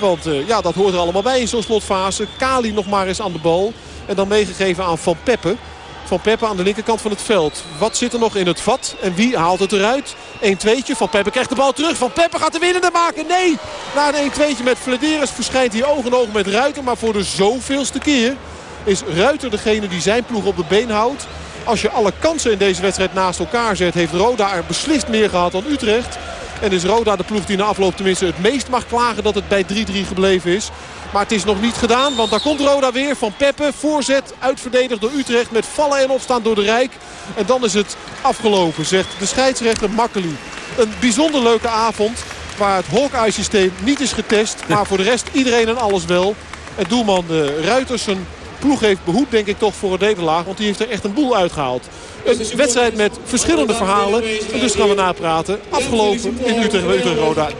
Speaker 5: Want uh, ja, dat hoort er allemaal bij in zo'n slotfase. Kali nog maar eens aan de bal. En dan meegegeven aan Van Peppe. Van Peppe aan de linkerkant van het veld. Wat zit er nog in het vat? En wie haalt het eruit? 1-2'tje. Van Peppe krijgt de bal terug. Van Peppe gaat de winnende maken. Nee! Na een 1-2'tje met Flederis verschijnt hij oog in oog met Ruiter. Maar voor de zoveelste keer is Ruiter degene die zijn ploeg op de been houdt. Als je alle kansen in deze wedstrijd naast elkaar zet... heeft Roda er beslist meer gehad dan Utrecht. En is Roda de ploeg die na afloop tenminste het meest mag klagen dat het bij 3-3 gebleven is. Maar het is nog niet gedaan, want daar komt Roda weer van Peppe. Voorzet uitverdedigd door Utrecht met vallen en opstaan door de Rijk. En dan is het afgelopen, zegt de scheidsrechter Makkeli. Een bijzonder leuke avond waar het Hawkeye systeem niet is getest. Maar voor de rest iedereen en alles wel. En doelman de Ruiters zijn ploeg heeft behoed denk ik toch voor een nederlaag. Want die heeft er echt een boel uitgehaald. Een wedstrijd met verschillende verhalen. En dus gaan we napraten. Afgelopen in Utrecht, Utrecht Roda 3-3.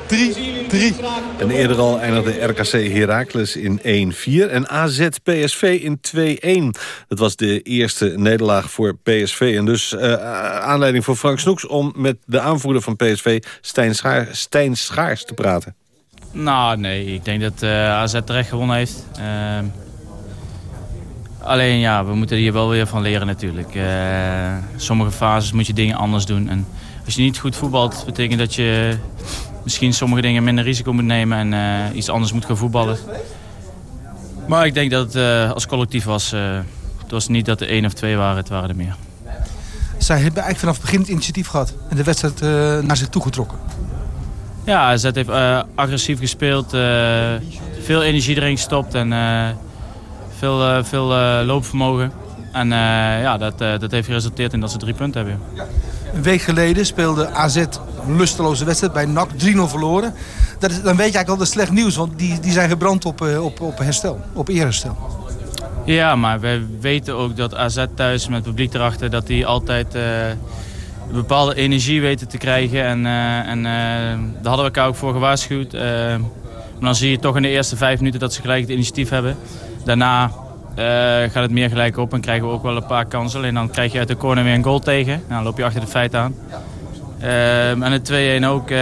Speaker 4: En eerder al eindigde RKC Heracles in 1-4 en AZ PSV in 2-1. Dat was de eerste nederlaag voor PSV. En dus uh, aanleiding voor Frank Snoeks om met de aanvoerder van PSV, Stijn, Schaar, Stijn Schaars, te praten.
Speaker 11: Nou, nee. Ik denk dat uh, AZ terecht gewonnen heeft. Uh, Alleen ja, we moeten hier wel weer van leren natuurlijk. Uh, sommige fases moet je dingen anders doen. En als je niet goed voetbalt, betekent dat je misschien sommige dingen minder risico moet nemen en uh, iets anders moet gaan voetballen. Maar ik denk dat het uh, als collectief was. het was niet dat er één of twee waren, het waren er meer.
Speaker 12: Zij hebben eigenlijk vanaf het begin het initiatief gehad en de wedstrijd naar zich toegetrokken.
Speaker 11: Ja, AZ heeft agressief gespeeld, veel energie erin gestopt en veel, uh, veel uh, loopvermogen. En uh, ja, dat, dat heeft geresulteerd in dat ze drie punten hebben.
Speaker 12: Een week geleden speelde AZ een lusteloze wedstrijd bij NAC 3-0 verloren. Dat is, dan weet je eigenlijk al dat slecht nieuws, want die, die zijn gebrand op, op, op herstel, op eerherstel.
Speaker 11: Ja, maar wij weten ook dat AZ thuis met het publiek erachter... dat die altijd een bepaalde energie weten te krijgen. En, en daar hadden we elkaar ook voor gewaarschuwd. maar dan zie je toch in de eerste vijf minuten dat ze gelijk het initiatief hebben. Daarna uh, gaat het meer gelijk op en krijgen we ook wel een paar kansen. En dan krijg je uit de corner weer een goal tegen. Nou, dan loop je achter de feit aan. Uh, en het 2-1 ook. Uh,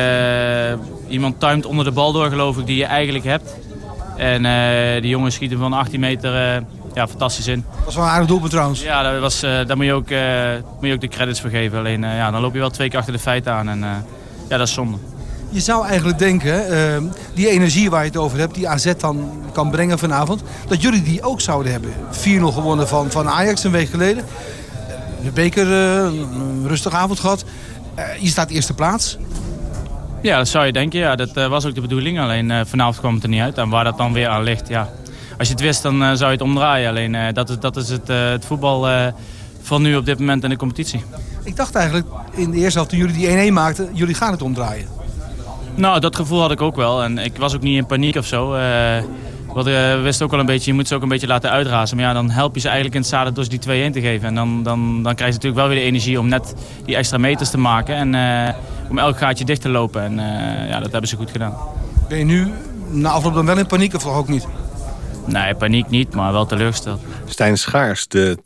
Speaker 11: iemand timed onder de bal door geloof ik die je eigenlijk hebt. En die jongens schieten van 18 meter ja, fantastisch in.
Speaker 12: Dat was wel een aardig doelpunt trouwens.
Speaker 11: Ja, dat was, daar moet je, ook, moet je ook de credits voor geven. Alleen ja, dan loop je wel twee keer achter de feit aan. En ja, dat is zonde.
Speaker 12: Je zou eigenlijk denken, uh, die energie waar je het over hebt, die AZ dan kan brengen vanavond, dat jullie die ook zouden hebben. 4-0 gewonnen van, van Ajax een week geleden. De beker, uh, een rustige avond gehad. Uh, je staat eerste plaats.
Speaker 11: Ja, dat zou je denken. Ja, dat was ook de bedoeling. Alleen vanavond kwam het er niet uit. En waar dat dan weer aan ligt, ja. Als je het wist, dan zou je het omdraaien. Alleen dat, is, dat is het, het voetbal van nu op dit moment in de competitie.
Speaker 12: Ik dacht eigenlijk in de eerste helft toen jullie die 1-1 maakten, jullie gaan het omdraaien.
Speaker 11: Nou, dat gevoel had ik ook wel. En ik was ook niet in paniek of zo. Uh, wat, uh, we wisten ook wel een beetje, je moet ze ook een beetje laten uitrazen. Maar ja, dan help je ze eigenlijk in het zadel door ze die 2-1 te geven. En dan, dan, dan krijg je natuurlijk wel weer de energie om net die extra meters te maken. En uh, om elk gaatje dicht te lopen. En eh, ja, dat hebben ze goed gedaan.
Speaker 12: Ben je nu na afloop dan wel in paniek of toch ook niet?
Speaker 11: Nee, paniek niet, maar wel teleurgesteld.
Speaker 4: Stijn Schaars, de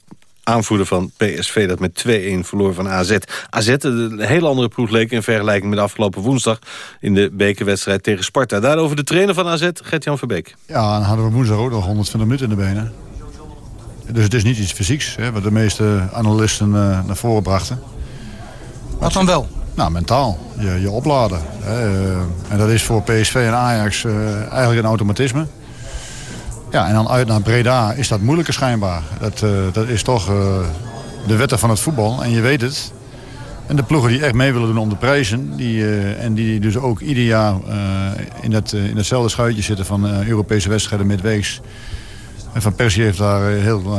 Speaker 4: aanvoerder van PSV dat met 2-1 verloor van AZ. AZ, een hele andere ploeg leek in vergelijking met afgelopen woensdag... in de bekerwedstrijd tegen Sparta. Daarover de trainer van AZ, Gert-Jan Verbeek.
Speaker 13: Ja, dan hadden we woensdag ook nog 120 minuten in de benen. Dus het is niet iets fysieks, hè, wat de meeste analisten eh, naar voren brachten.
Speaker 12: Wat dan wel?
Speaker 13: Nou, mentaal. Je, je opladen. Hè. eh, en dat is voor PSV en Ajax eh, eigenlijk een automatisme. Ja, en dan uit naar Breda is dat moeilijker schijnbaar. Dat, eh, dat is toch eh, de wetten van het voetbal. En je weet het. En de ploegen die echt mee willen doen om de prijzen... Die, eh, en die dus ook ieder jaar in, dat, in datzelfde schuitje zitten... van Europese wedstrijden midweeks... En Van Persie heeft daar heel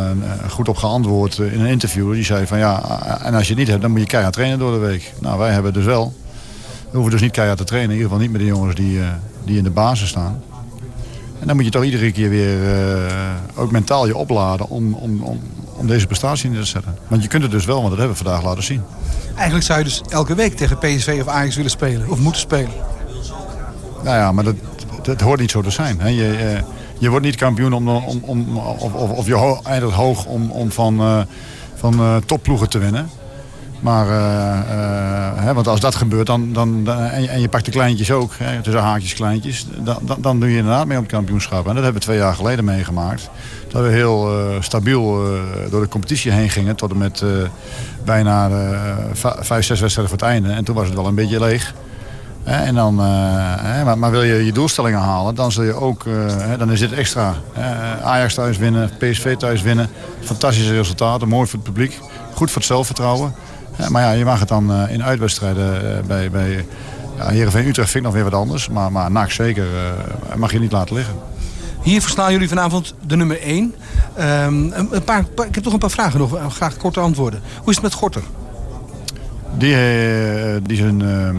Speaker 13: goed op geantwoord in een interview. Die zei van ja, en als je het niet hebt, dan moet je keihard trainen door de week. Nou, wij hebben het dus wel. We hoeven dus niet keihard te trainen. In ieder geval niet met de jongens die, die in de basis staan. En dan moet je toch iedere keer weer eh, ook mentaal je opladen om, om, om, om deze prestatie in te zetten. Want je kunt het dus wel, want dat hebben we vandaag laten zien.
Speaker 12: Eigenlijk zou je dus elke week tegen PSV of Ajax willen spelen. Of moeten spelen.
Speaker 13: Nou ja, maar dat, dat hoort niet zo te zijn. Hè. Je, eh, je wordt niet kampioen om, om, om, of, of, of je ho- eindigt hoog om, om van, eh, van topploegen te winnen. Maar, eh, eh, hè, want als dat gebeurt dan, dan, dan- en, je- pakt de kleintjes ook, hè, tussen haakjes kleintjes, dan, dan, doe je inderdaad mee op het kampioenschap. En dat hebben we twee jaar geleden meegemaakt. Dat we heel eh, stabiel eh, door de competitie heen gingen tot en met eh, bijna eh, vijf, zes wedstrijden voor het einde. En toen was het wel een beetje leeg. En dan, eh, maar, wil je je doelstellingen halen, dan, zul je ook, eh, dan is dit extra. Ajax thuis winnen, PSV thuis winnen. Fantastische resultaten, mooi voor het publiek. Goed voor het zelfvertrouwen. Hè, maar ja, je mag het dan eh, in uitwedstrijden eh, bij, bij ja, Heerenveen Utrecht vind ik nog weer wat anders. Maar, maar NAC zeker eh, mag je niet laten liggen.
Speaker 12: Hier verslaan jullie vanavond de nummer 1. een, een paar, ik heb toch een paar vragen nog. eh, Graag korte antwoorden. Hoe is het met Gorter?
Speaker 13: Die, eh, die zijn, eh, eh,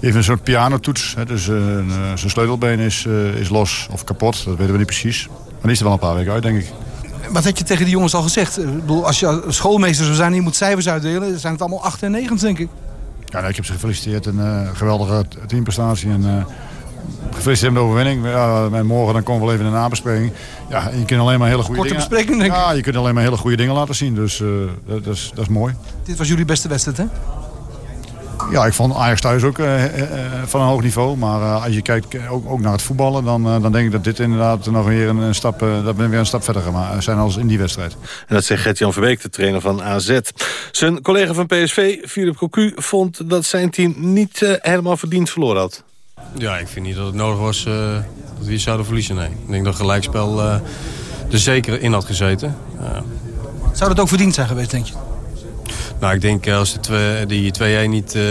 Speaker 13: heeft een soort pianotoets. Hè, dus eh, eh, zijn sleutelbeen is, eh, is los of kapot. Dat weten we niet precies. Maar die is er wel een paar weken uit, denk ik.
Speaker 12: Wat had je tegen die jongens al gezegd? Ik bedoel, als je schoolmeester zou zijn en je moet cijfers uitdelen... zijn het allemaal 8 en 9, denk ik.
Speaker 13: Ja, nee, ik heb ze gefeliciteerd. Een eh, geweldige teamprestatie. En, eh, gefeliciteerd met de overwinning. Ja, en morgen dan komen we wel even in een nabespreking. Ja, je kunt alleen maar hele goede
Speaker 12: Korte
Speaker 13: dingen...
Speaker 12: bespreking, denk ik.
Speaker 13: Ja, je kunt alleen maar hele goede dingen laten zien. Dus eh, dat, dat, is, dat is mooi.
Speaker 12: Dit was jullie beste wedstrijd, hè?
Speaker 13: Ja, ik vond Ajax thuis ook eh, eh, eh, van een hoog niveau. Maar eh, als je kijkt ook, ook naar het voetballen, dan, dan denk ik dat dit inderdaad nog weer een, een stap, dat we weer een stap verder gaan zijn als in die wedstrijd.
Speaker 4: En dat zegt Gert-Jan Verbeek, de trainer van AZ. Zijn collega van PSV, Philip Cocu, vond dat zijn team niet helemaal verdiend verloren had.
Speaker 14: Ja, ik vind niet dat het nodig was eh, dat we hier zouden verliezen, nee. Ik denk dat gelijkspel eh, er zeker in had gezeten.
Speaker 12: Zou dat ook verdiend zijn geweest, denk je?
Speaker 14: Nou, ik denk eh, als de twee- die 2-1 niet, eh,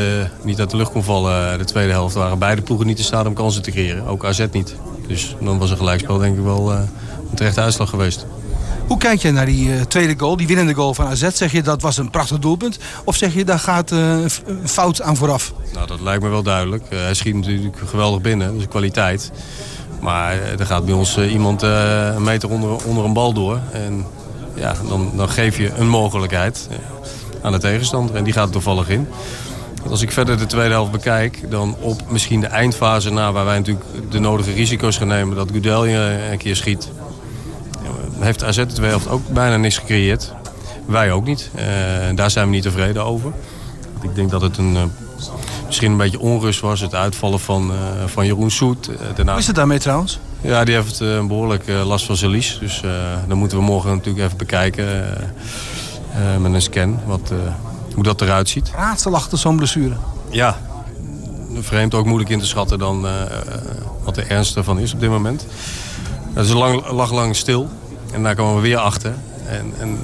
Speaker 14: niet uit de lucht kon vallen, eh, de tweede helft, waren beide ploegen niet in staat om kansen te creëren. Ook AZ niet. Dus dan was een gelijkspel denk ik wel een terechte uitslag geweest.
Speaker 12: Hoe kijk je naar die tweede goal, die winnende goal van AZ? Zeg je dat was een prachtig doelpunt? Of zeg je daar gaat een fout aan vooraf?
Speaker 14: Nou, dat lijkt me wel duidelijk. Hij schiet natuurlijk geweldig binnen, dus kwaliteit. Maar er gaat bij ons iemand een meter onder, onder een bal door. En ja, dan, dan geef je een mogelijkheid aan de tegenstander. En die gaat toevallig in. Als ik verder de tweede helft bekijk, dan op misschien de eindfase na... waar wij natuurlijk de nodige risico's gaan nemen dat Goudelje een keer schiet... heeft AZ de tweede helft ook bijna niks gecreëerd. Wij ook niet. Eh, daar zijn we niet tevreden over. Ik denk dat het een, eh, misschien een beetje onrust was. Het uitvallen van, eh, van Jeroen Soet. Daarna...
Speaker 12: Hoe is het daarmee trouwens?
Speaker 14: Ja, die heeft eh, behoorlijk eh, last van zijn lies. Dus dan moeten we morgen natuurlijk even bekijken eh, met een scan wat, eh, hoe dat eruit ziet.
Speaker 12: Raadselachtig zo'n blessure.
Speaker 14: Ja, vreemd ook moeilijk in te schatten dan eh, wat de ernst ervan is op dit moment. Het is lang, lag lang stil en daar kwamen we weer achter. En, en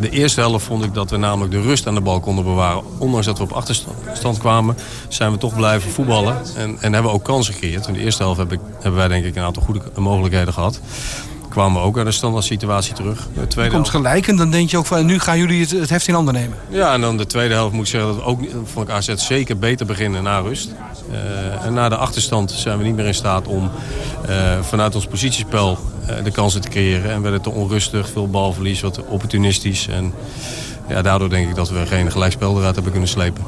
Speaker 14: de eerste helft vond ik dat we namelijk de rust aan de bal konden bewaren. Ondanks dat we op achterstand kwamen, zijn we toch blijven voetballen. En, en hebben we ook kansen gecreëerd. In de eerste helft heb ik, hebben wij denk ik een aantal goede mogelijkheden gehad. Kwamen we ook naar de standaard situatie terug. De tweede
Speaker 12: komt
Speaker 14: helft-
Speaker 12: gelijk en dan denk je ook van... nu gaan jullie het, het heft in handen nemen.
Speaker 14: ja, en dan de tweede helft moet ik zeggen dat we ook vond ik AZ zeker beter beginnen na rust. Eh, en na de achterstand zijn we niet meer in staat om eh, vanuit ons positiespel eh, de kansen te creëren. En werden te onrustig, veel balverlies, wat opportunistisch. En ja, daardoor denk ik dat we geen gelijkspel eruit hebben kunnen slepen.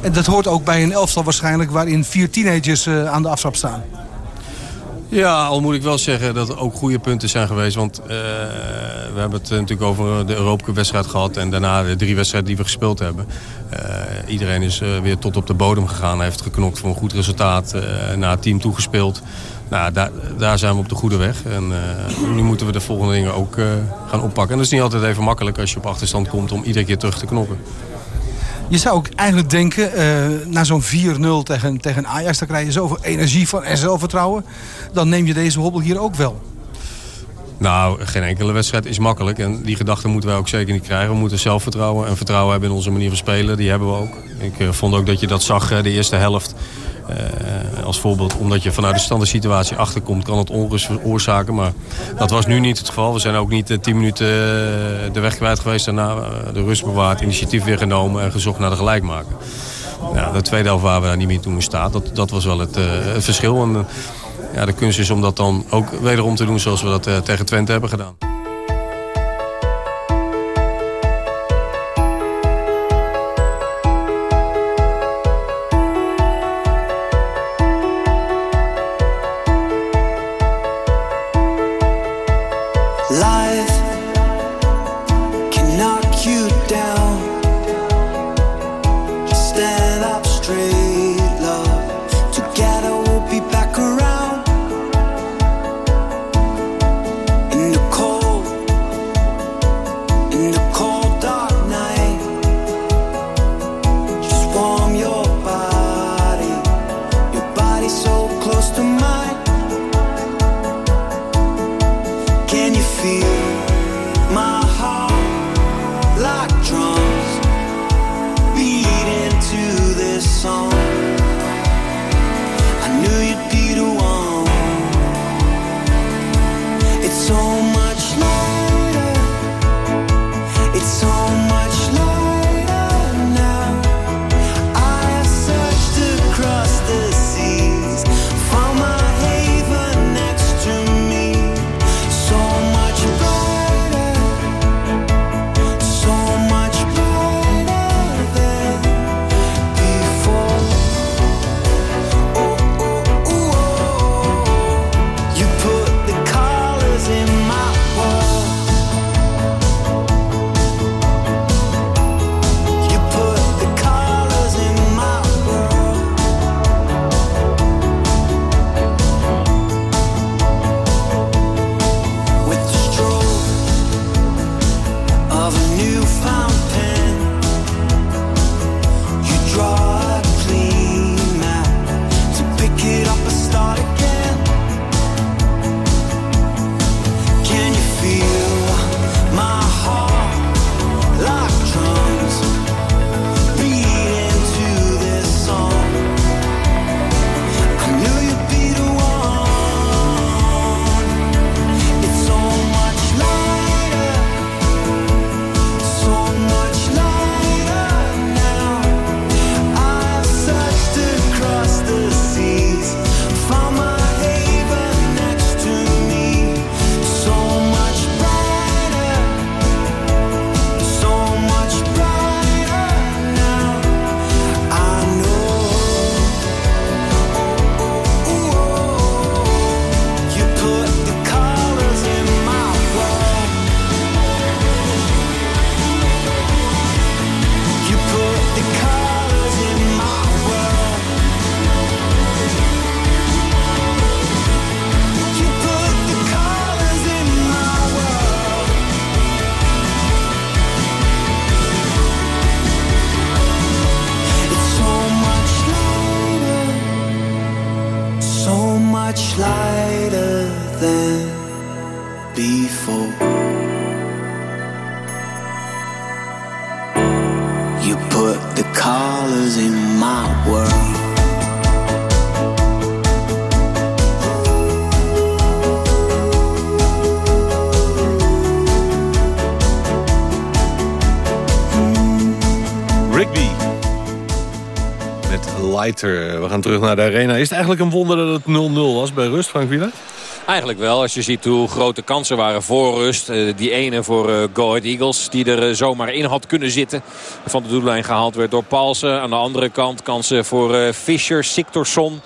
Speaker 12: En dat hoort ook bij een elftal waarschijnlijk... waarin vier teenagers aan de aftrap staan.
Speaker 8: Ja, al moet ik wel zeggen dat er ook goede punten zijn geweest. Want eh, we hebben het natuurlijk over de Europese wedstrijd gehad. En daarna de drie wedstrijden die we gespeeld hebben. Eh, iedereen is eh, weer tot op de bodem gegaan. Heeft geknokt voor een goed resultaat. eh, naar het team toegespeeld. Nou, daar, daar zijn we op de goede weg. En eh, nu moeten we de volgende dingen ook eh, gaan oppakken. En dat is niet altijd even makkelijk als je op achterstand komt om iedere keer terug te knokken.
Speaker 12: Je zou ook eigenlijk denken, eh, na zo'n 4-0 tegen, tegen Ajax... dan krijg je zoveel energie van en zelfvertrouwen. Dan neem je deze hobbel hier ook wel.
Speaker 8: Nou, geen enkele wedstrijd is makkelijk. En die gedachte moeten wij ook zeker niet krijgen. We moeten zelfvertrouwen en vertrouwen hebben in onze manier van spelen. Die hebben we ook. Ik eh, vond ook dat je dat zag, eh, de eerste helft. Eh, als voorbeeld, omdat je vanuit de standaard situatie achterkomt... kan het onrust veroorzaken. Maar dat was nu niet het geval. We zijn ook niet eh, tien minuten eh, de weg kwijt geweest. Daarna eh, de rust bewaard, initiatief weer genomen... en gezocht naar de gelijkmaker. Ja, de tweede helft waar we daar niet meer toen in staat. Dat, dat was wel het, eh, het verschil. En, eh, ja, de kunst is om dat dan ook wederom te doen zoals we dat eh, tegen Twente hebben gedaan.
Speaker 4: We gaan terug naar de arena. Is het eigenlijk een wonder dat het 0-0 was bij rust, Frank Wieler?
Speaker 6: Eigenlijk wel, als je ziet hoe grote kansen waren voor rust. Eh, die ene voor eh, Go Ahead Eagles, die er eh, zomaar in had kunnen zitten. Van de doellijn gehaald werd door Paulsen. Aan de andere kant kansen voor Fischer, Siktorsson.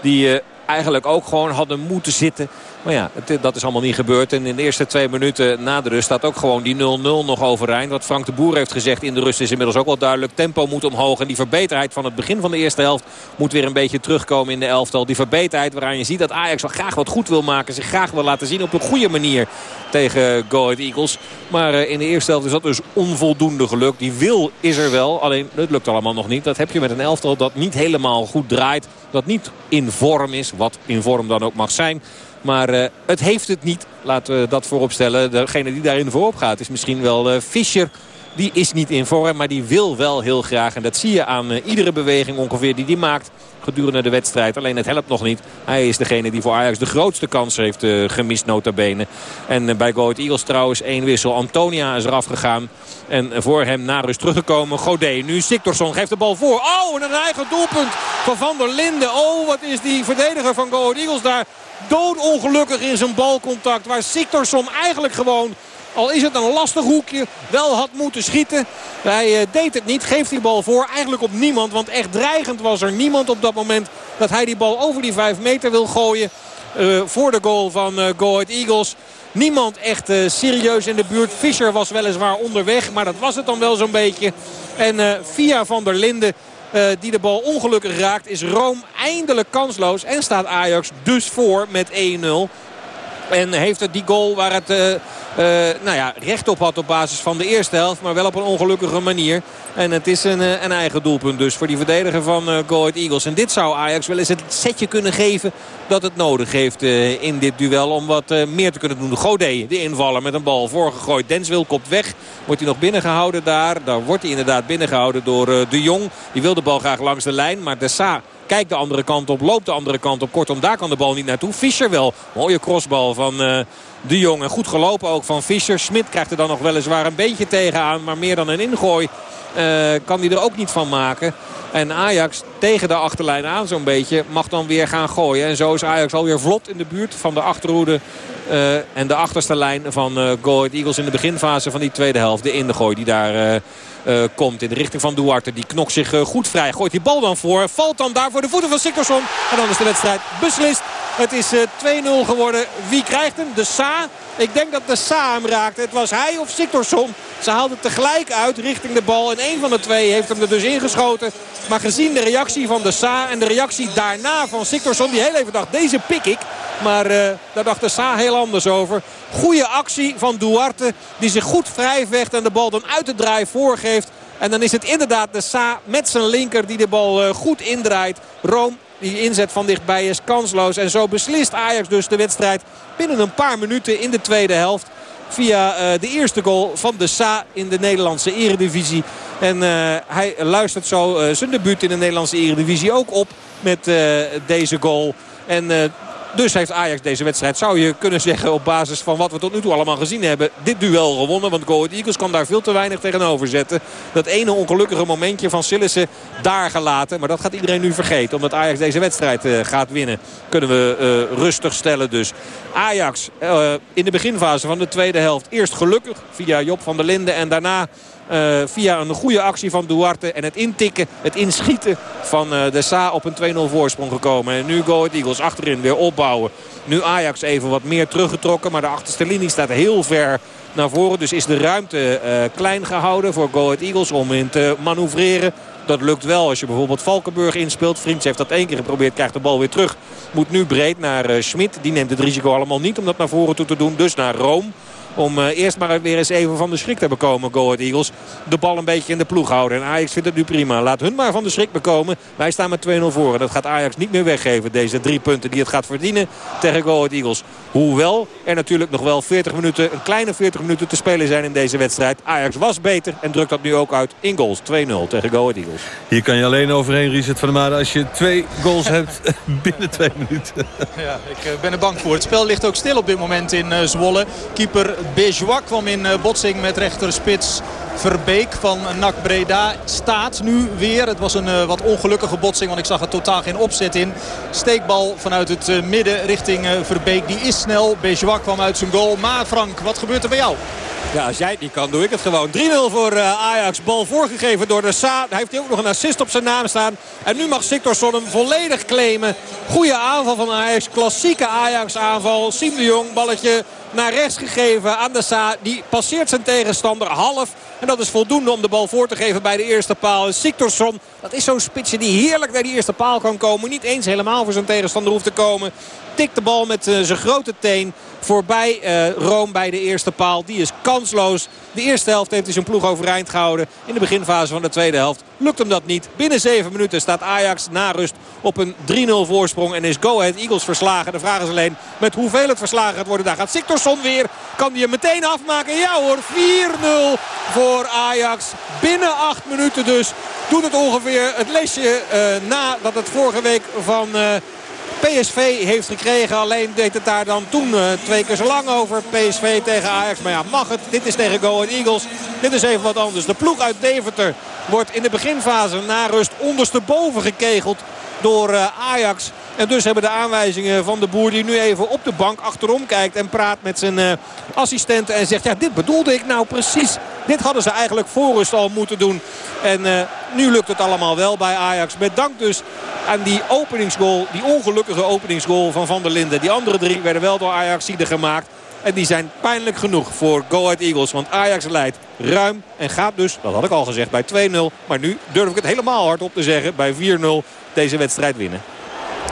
Speaker 6: Die eigenlijk ook gewoon hadden moeten zitten. Maar ja, het- dat is allemaal niet gebeurd. En in de eerste twee minuten na de rust staat ook gewoon die 0-0 nog overeind. Wat Frank de Boer heeft gezegd in de rust is inmiddels ook wel duidelijk. Tempo moet omhoog. En die verbeterheid van het begin van de eerste helft moet weer een beetje terugkomen in de elftal. Die verbeterheid waaraan je ziet dat Ajax wel graag wat goed wil maken. Zich graag wil laten zien op een goede manier tegen Go Ahead Eagles. Maar eh, in de eerste helft is dat dus onvoldoende gelukt. Die wil is er wel, alleen het lukt allemaal nog niet. Dat heb je met een elftal dat niet helemaal goed draait. Dat niet in vorm is, wat in vorm dan ook mag zijn. Maar eh, het heeft het niet, laten we dat voorop stellen. Degene die daarin voorop gaat is misschien wel eh, Fischer. Die is niet in vorm, maar die wil wel heel graag. En dat zie je aan eh, iedere beweging ongeveer die die maakt gedurende de wedstrijd. Alleen het helpt nog niet. Hij is degene die voor Ajax de grootste kans heeft gemist nota bene. En bij Go Eagles trouwens één wissel. Antonia is eraf gegaan. En voor hem na rust teruggekomen. Godet. Nu Siktorsson geeft de bal voor. Oh, en een eigen doelpunt van Van der Linden. Oh, wat is die verdediger van Go Eagles daar doodongelukkig in zijn balcontact. Waar Siktorsson eigenlijk gewoon al is het een lastig hoekje. Wel had moeten schieten. Hij eh, deed het niet. Geeft die bal voor. Eigenlijk op niemand. Want echt dreigend was er niemand op dat moment. Dat hij die bal over die 5 meter wil gooien. eh, voor de goal van eh Go Eagles. Niemand echt serieus in de buurt. Fischer was weliswaar onderweg. Maar dat was het dan wel zo'n beetje. En via Van der Linden. Eh, die de bal ongelukkig raakt. Is Rome eindelijk kansloos. En staat Ajax dus voor met 1-0. En heeft het die goal waar het eh, nou ja, recht op had op basis van de eerste helft. Maar wel op een ongelukkige manier. En het is een, eh, een eigen doelpunt dus voor die verdediger van eh Go Eagles. En dit zou Ajax wel eens het setje kunnen geven dat het nodig heeft in dit duel. Om wat meer te kunnen doen. Godet, de invaller met een bal voorgegooid. Denswil kopt weg. Wordt hij nog binnengehouden daar. Daar wordt hij inderdaad binnengehouden door De Jong. Die wil de bal graag langs de lijn. Maar de Sa kijkt de andere kant op. Loopt de andere kant op. Kortom, daar kan de bal niet naartoe. Fischer wel. Mooie crossbal van... eh, de Jong. En goed gelopen ook van Fischer. Smit krijgt er dan nog weliswaar een beetje tegenaan. Maar meer dan een ingooi eh, kan hij er ook niet van maken. En Ajax tegen de achterlijn aan zo'n beetje mag dan weer gaan gooien. En zo is Ajax alweer vlot in de buurt van de achterhoede. eh, en de achterste lijn van eh Go Eagles in de beginfase van die tweede helft. De ingooi die daar... eh, komt in de richting van Duarte. Die knokt zich eh, goed vrij. Gooit die bal dan voor. Valt dan daar voor de voeten van Siktorsson. En dan is de wedstrijd beslist. Het is eh, 2-0 geworden. Wie krijgt hem? De Sa. Ik denk dat de Sa hem raakte. Het was hij of Siktorsson. Ze haalden tegelijk uit richting de bal. En een van de twee heeft hem er dus ingeschoten. Maar gezien de reactie van de Sa en de reactie daarna van Siktorsson. Die heel even dacht, deze pik ik. Maar eh, daar dacht de Sa heel anders over. Goede actie van Duarte. Die zich goed vrij vecht en de bal dan uit de draai voorgeeft. En dan is het inderdaad de Sa met zijn linker die de bal eh, goed indraait. Rome die inzet van dichtbij is kansloos. En zo beslist Ajax dus de wedstrijd binnen een paar minuten in de tweede helft. Via eh, de eerste goal van de Sa in de Nederlandse eredivisie. En hij luistert zo zijn debuut in de Nederlandse eredivisie ook op met deze goal. En dus heeft Ajax deze wedstrijd, zou je kunnen zeggen... op basis van wat we tot nu toe allemaal gezien hebben... dit duel gewonnen. Want Go Ahead Eagles kan daar veel te weinig tegenover zetten. Dat ene ongelukkige momentje van Sillissen daar gelaten. Maar dat gaat iedereen nu vergeten. Omdat Ajax deze wedstrijd eh, gaat winnen. Kunnen we eh, rustig stellen dus. Ajax eh, in de beginfase van de tweede helft. Eerst gelukkig via Job van der Linden. En daarna eh, via een goede actie van Duarte en het intikken, het inschieten van eh, de Sa op een 2-0 voorsprong gekomen. En nu Go Eagles achterin weer opbouwen. Nu Ajax even wat meer teruggetrokken, maar de achterste linie staat heel ver naar voren. Dus is de ruimte eh, klein gehouden voor Go Eagles om in te manoeuvreren. Dat lukt wel als je bijvoorbeeld Valkenburg inspeelt. Vriends heeft dat één keer geprobeerd, krijgt de bal weer terug. Moet nu breed naar eh, Schmid. Die neemt het risico allemaal niet om dat naar voren toe te doen. Dus naar Rome. Om eh, eerst maar weer eens even van de schrik te bekomen, Go Ahead Eagles. De bal een beetje in de ploeg houden. En Ajax vindt het nu prima. Laat hun maar van de schrik bekomen. Wij staan met 2-0 voor. En dat gaat Ajax niet meer weggeven. Deze drie punten die het gaat verdienen tegen Go Ahead Eagles. Hoewel er natuurlijk nog wel 40 minuten, een kleine 40 minuten te spelen zijn in deze wedstrijd. Ajax was beter en drukt dat nu ook uit in goals. 2-0 tegen Go Ahead Eagles.
Speaker 4: Hier kan je alleen overheen, Richard van der Maden... als je twee goals hebt (laughs) binnen twee minuten.
Speaker 7: Ja, ik eh, ben er bang voor. Het spel ligt ook stil op dit moment in eh, Zwolle. Keeper Bejois kwam in eh, botsing met rechterspits Verbeek van NAC Breda staat nu weer. Het was een eh, wat ongelukkige botsing, want ik zag er totaal geen opzet in. Steekbal vanuit het eh, midden richting Verbeek. Die is snel. Bejois kwam uit zijn goal. Maar Frank, wat gebeurt er bij jou?
Speaker 6: Ja, als jij het niet kan, doe ik het gewoon. 3-0 voor Ajax. Bal voorgegeven door de Sa. Hij heeft ook nog een assist op zijn naam staan. En nu mag Siktorsson hem volledig claimen. Goede aanval van Ajax. Klassieke Ajax aanval. Siem de Jong, balletje naar rechts gegeven aan de Sa. Die passeert zijn tegenstander half. En dat is voldoende om de bal voor te geven bij de eerste paal. Siktorsson, dat is zo'n spitsje die heerlijk naar die eerste paal kan komen. Niet eens helemaal voor zijn tegenstander hoeft te komen. Tikt de bal met eh, zijn grote teen voorbij eh Room bij de eerste paal. Die is kansloos. De eerste helft heeft hij zijn ploeg overeind gehouden. In de beginfase van de tweede helft lukt hem dat niet. Binnen 7 minuten staat Ajax na rust op een 3-0 voorsprong. En is Go Ahead Eagles verslagen. De vraag is alleen met hoeveel het verslagen gaat worden. Daar gaat Siktorsson weer. Kan hij hem meteen afmaken? Ja hoor, 4-0 voor Ajax. Binnen 8 minuten dus. Doet het ongeveer het lesje eh, na dat het vorige week van... eh, PSV heeft gekregen. Alleen deed het daar dan toen eh, twee keer zo lang over. PSV tegen Ajax. Maar ja, mag het. Dit is tegen Go Ahead Eagles. Dit is even wat anders. De ploeg uit Deventer wordt in de beginfase na rust ondersteboven gekegeld door eh, Ajax. En dus hebben de aanwijzingen van de boer die nu even op de bank achterom kijkt en praat met zijn eh, assistenten. En zegt ja dit bedoelde ik nou precies. Dit hadden ze eigenlijk voor rust al moeten doen. En eh, nu lukt het allemaal wel bij Ajax. Met dank dus aan die openingsgoal. Die ongelukkige openingsgoal van Van der Linden. Die andere drie werden wel door Ajax gemaakt. En die zijn pijnlijk genoeg voor Go Ahead Eagles. Want Ajax leidt ruim en gaat dus, dat had ik al gezegd, bij 2-0. Maar nu durf ik het helemaal hard op te zeggen, bij 4-0 deze wedstrijd winnen.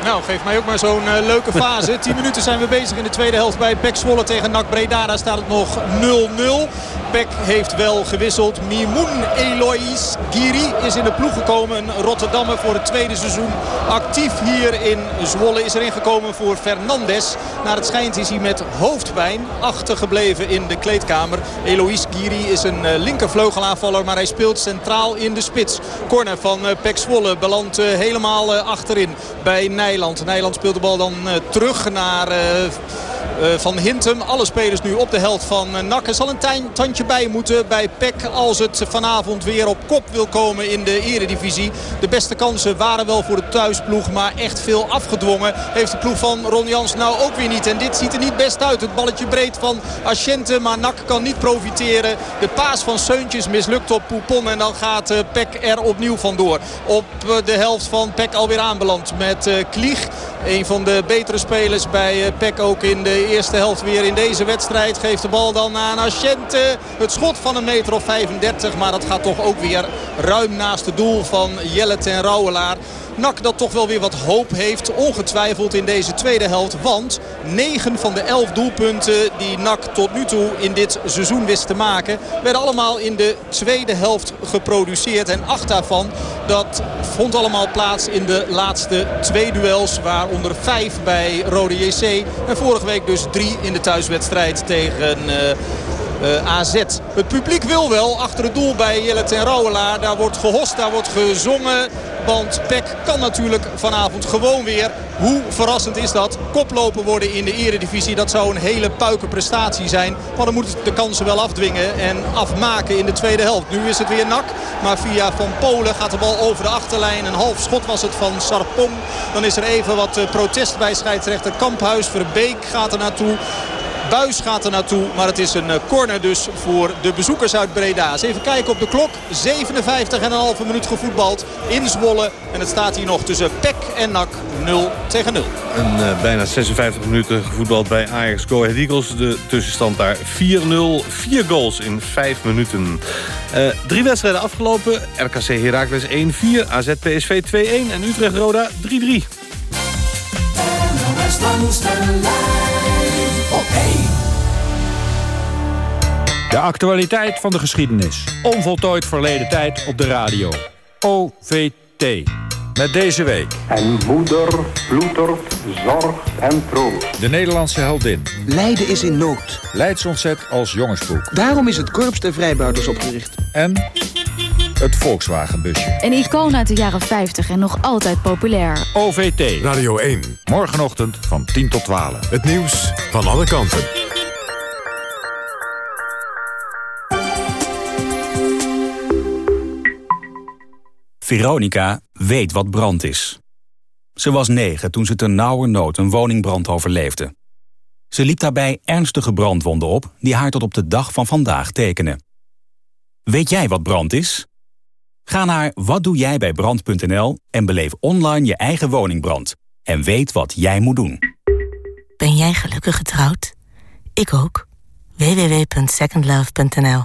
Speaker 7: Nou, geef mij ook maar zo'n eh, leuke fase. (laughs) 10 minuten zijn we bezig in de tweede helft bij Pek Zwolle tegen NAC Breda. Daar staat het nog 0-0. Pek heeft wel gewisseld. Mimoun Eloïs Giri is in de ploeg gekomen. Een Rotterdammer voor het tweede seizoen. Actief hier in Zwolle is erin gekomen voor Fernandes. Naar het schijnt is hij met hoofdpijn achtergebleven in de kleedkamer. Eloïs Giri is een eh, linkervleugelaanvaller, maar hij speelt centraal in de spits. Corner van eh, Pek Zwolle belandt helemaal achterin bij Nijland. Speelt de bal dan eh, terug naar... eh, van Hintem. Alle spelers nu op de helft van eh, NAC. Er zal een tandje bij moeten bij PEC als het vanavond weer op kop wil komen in de eredivisie. De beste kansen waren wel voor de thuisploeg, maar echt veel afgedwongen. Heeft de ploeg van Ron Jans nou ook weer niet. En dit ziet er niet best uit. Het balletje breed van Aschente, maar NAC kan niet profiteren. De paas van Seuntjes mislukt op Poupon en dan gaat eh, PEC er opnieuw vandoor. Op de helft van PEC alweer aanbeland met Klieg. Een van de betere spelers bij PEC ook in de eerste helft weer in deze wedstrijd. Geeft de bal dan aan Aschente. Het schot van een meter of 35. Maar dat gaat toch ook weer ruim naast het doel van Jelle ten Rouwelaar. NAC dat toch wel weer wat hoop heeft. Ongetwijfeld in deze tweede helft. Want 9 van de 11 doelpunten die NAC tot nu toe in dit seizoen wist te maken... werden allemaal in de tweede helft geproduceerd. En acht daarvan dat vond allemaal plaats in de laatste twee duels. Waaronder vijf bij Rode JC. En vorige week dus drie in de thuiswedstrijd tegen... eh, eh, AZ. Het publiek wil wel achter het doel bij Jelle ten Rouwelaar. Daar wordt gehost, daar wordt gezongen. Want PEC kan natuurlijk vanavond gewoon weer. Hoe verrassend is dat? Koploper worden in de eredivisie. Dat zou een hele puike prestatie zijn. Maar dan moet het de kansen wel afdwingen en afmaken in de tweede helft. Nu is het weer nak. Maar via Van Polen gaat de bal over de achterlijn. Een half schot was het van Sarpong. Dan is er even wat eh, protest bij scheidsrechter Kamphuis. Verbeek gaat er naartoe. Buis gaat er naartoe, maar het is een eh, corner dus voor de bezoekers uit Breda. Eens even kijken op de klok. 57,5 minuut gevoetbald in Zwolle. En het staat hier nog tussen PEC en NAC 0 tegen 0.
Speaker 4: Een eh, bijna 56 minuten gevoetbald bij Ajax Go Ahead Eagles. De tussenstand daar 4-0. Vier goals in 5 minuten. Eh, drie wedstrijden afgelopen. RKC Heracles 1-4. AZ PSV 2-1. En Utrecht Roda 3-3.
Speaker 15: De actualiteit van de geschiedenis. Onvoltooid verleden tijd op de radio. OVT. Met deze week.
Speaker 16: En moeder ploetert, zorgt en troost.
Speaker 15: De Nederlandse heldin.
Speaker 17: Leiden is in nood.
Speaker 15: Leidsontzet als jongensboek.
Speaker 17: Daarom is het Korps der Vrijbuiters opgericht.
Speaker 15: En het Volkswagenbusje.
Speaker 18: Een icoon uit de jaren 50 en nog altijd populair.
Speaker 15: OVT.
Speaker 10: Radio 1.
Speaker 15: Morgenochtend van 10 tot 12.
Speaker 10: Het nieuws van alle kanten.
Speaker 19: Veronica weet wat brand is. Ze was negen toen ze ter nauwernood een woningbrand overleefde. Ze liep daarbij ernstige brandwonden op die haar tot op de dag van vandaag tekenen. Weet jij wat brand is? Ga naar watdoejijbijbrand.nl en beleef online je eigen woningbrand. En weet wat jij moet doen.
Speaker 20: Ben jij gelukkig getrouwd? Ik ook. www.secondlove.nl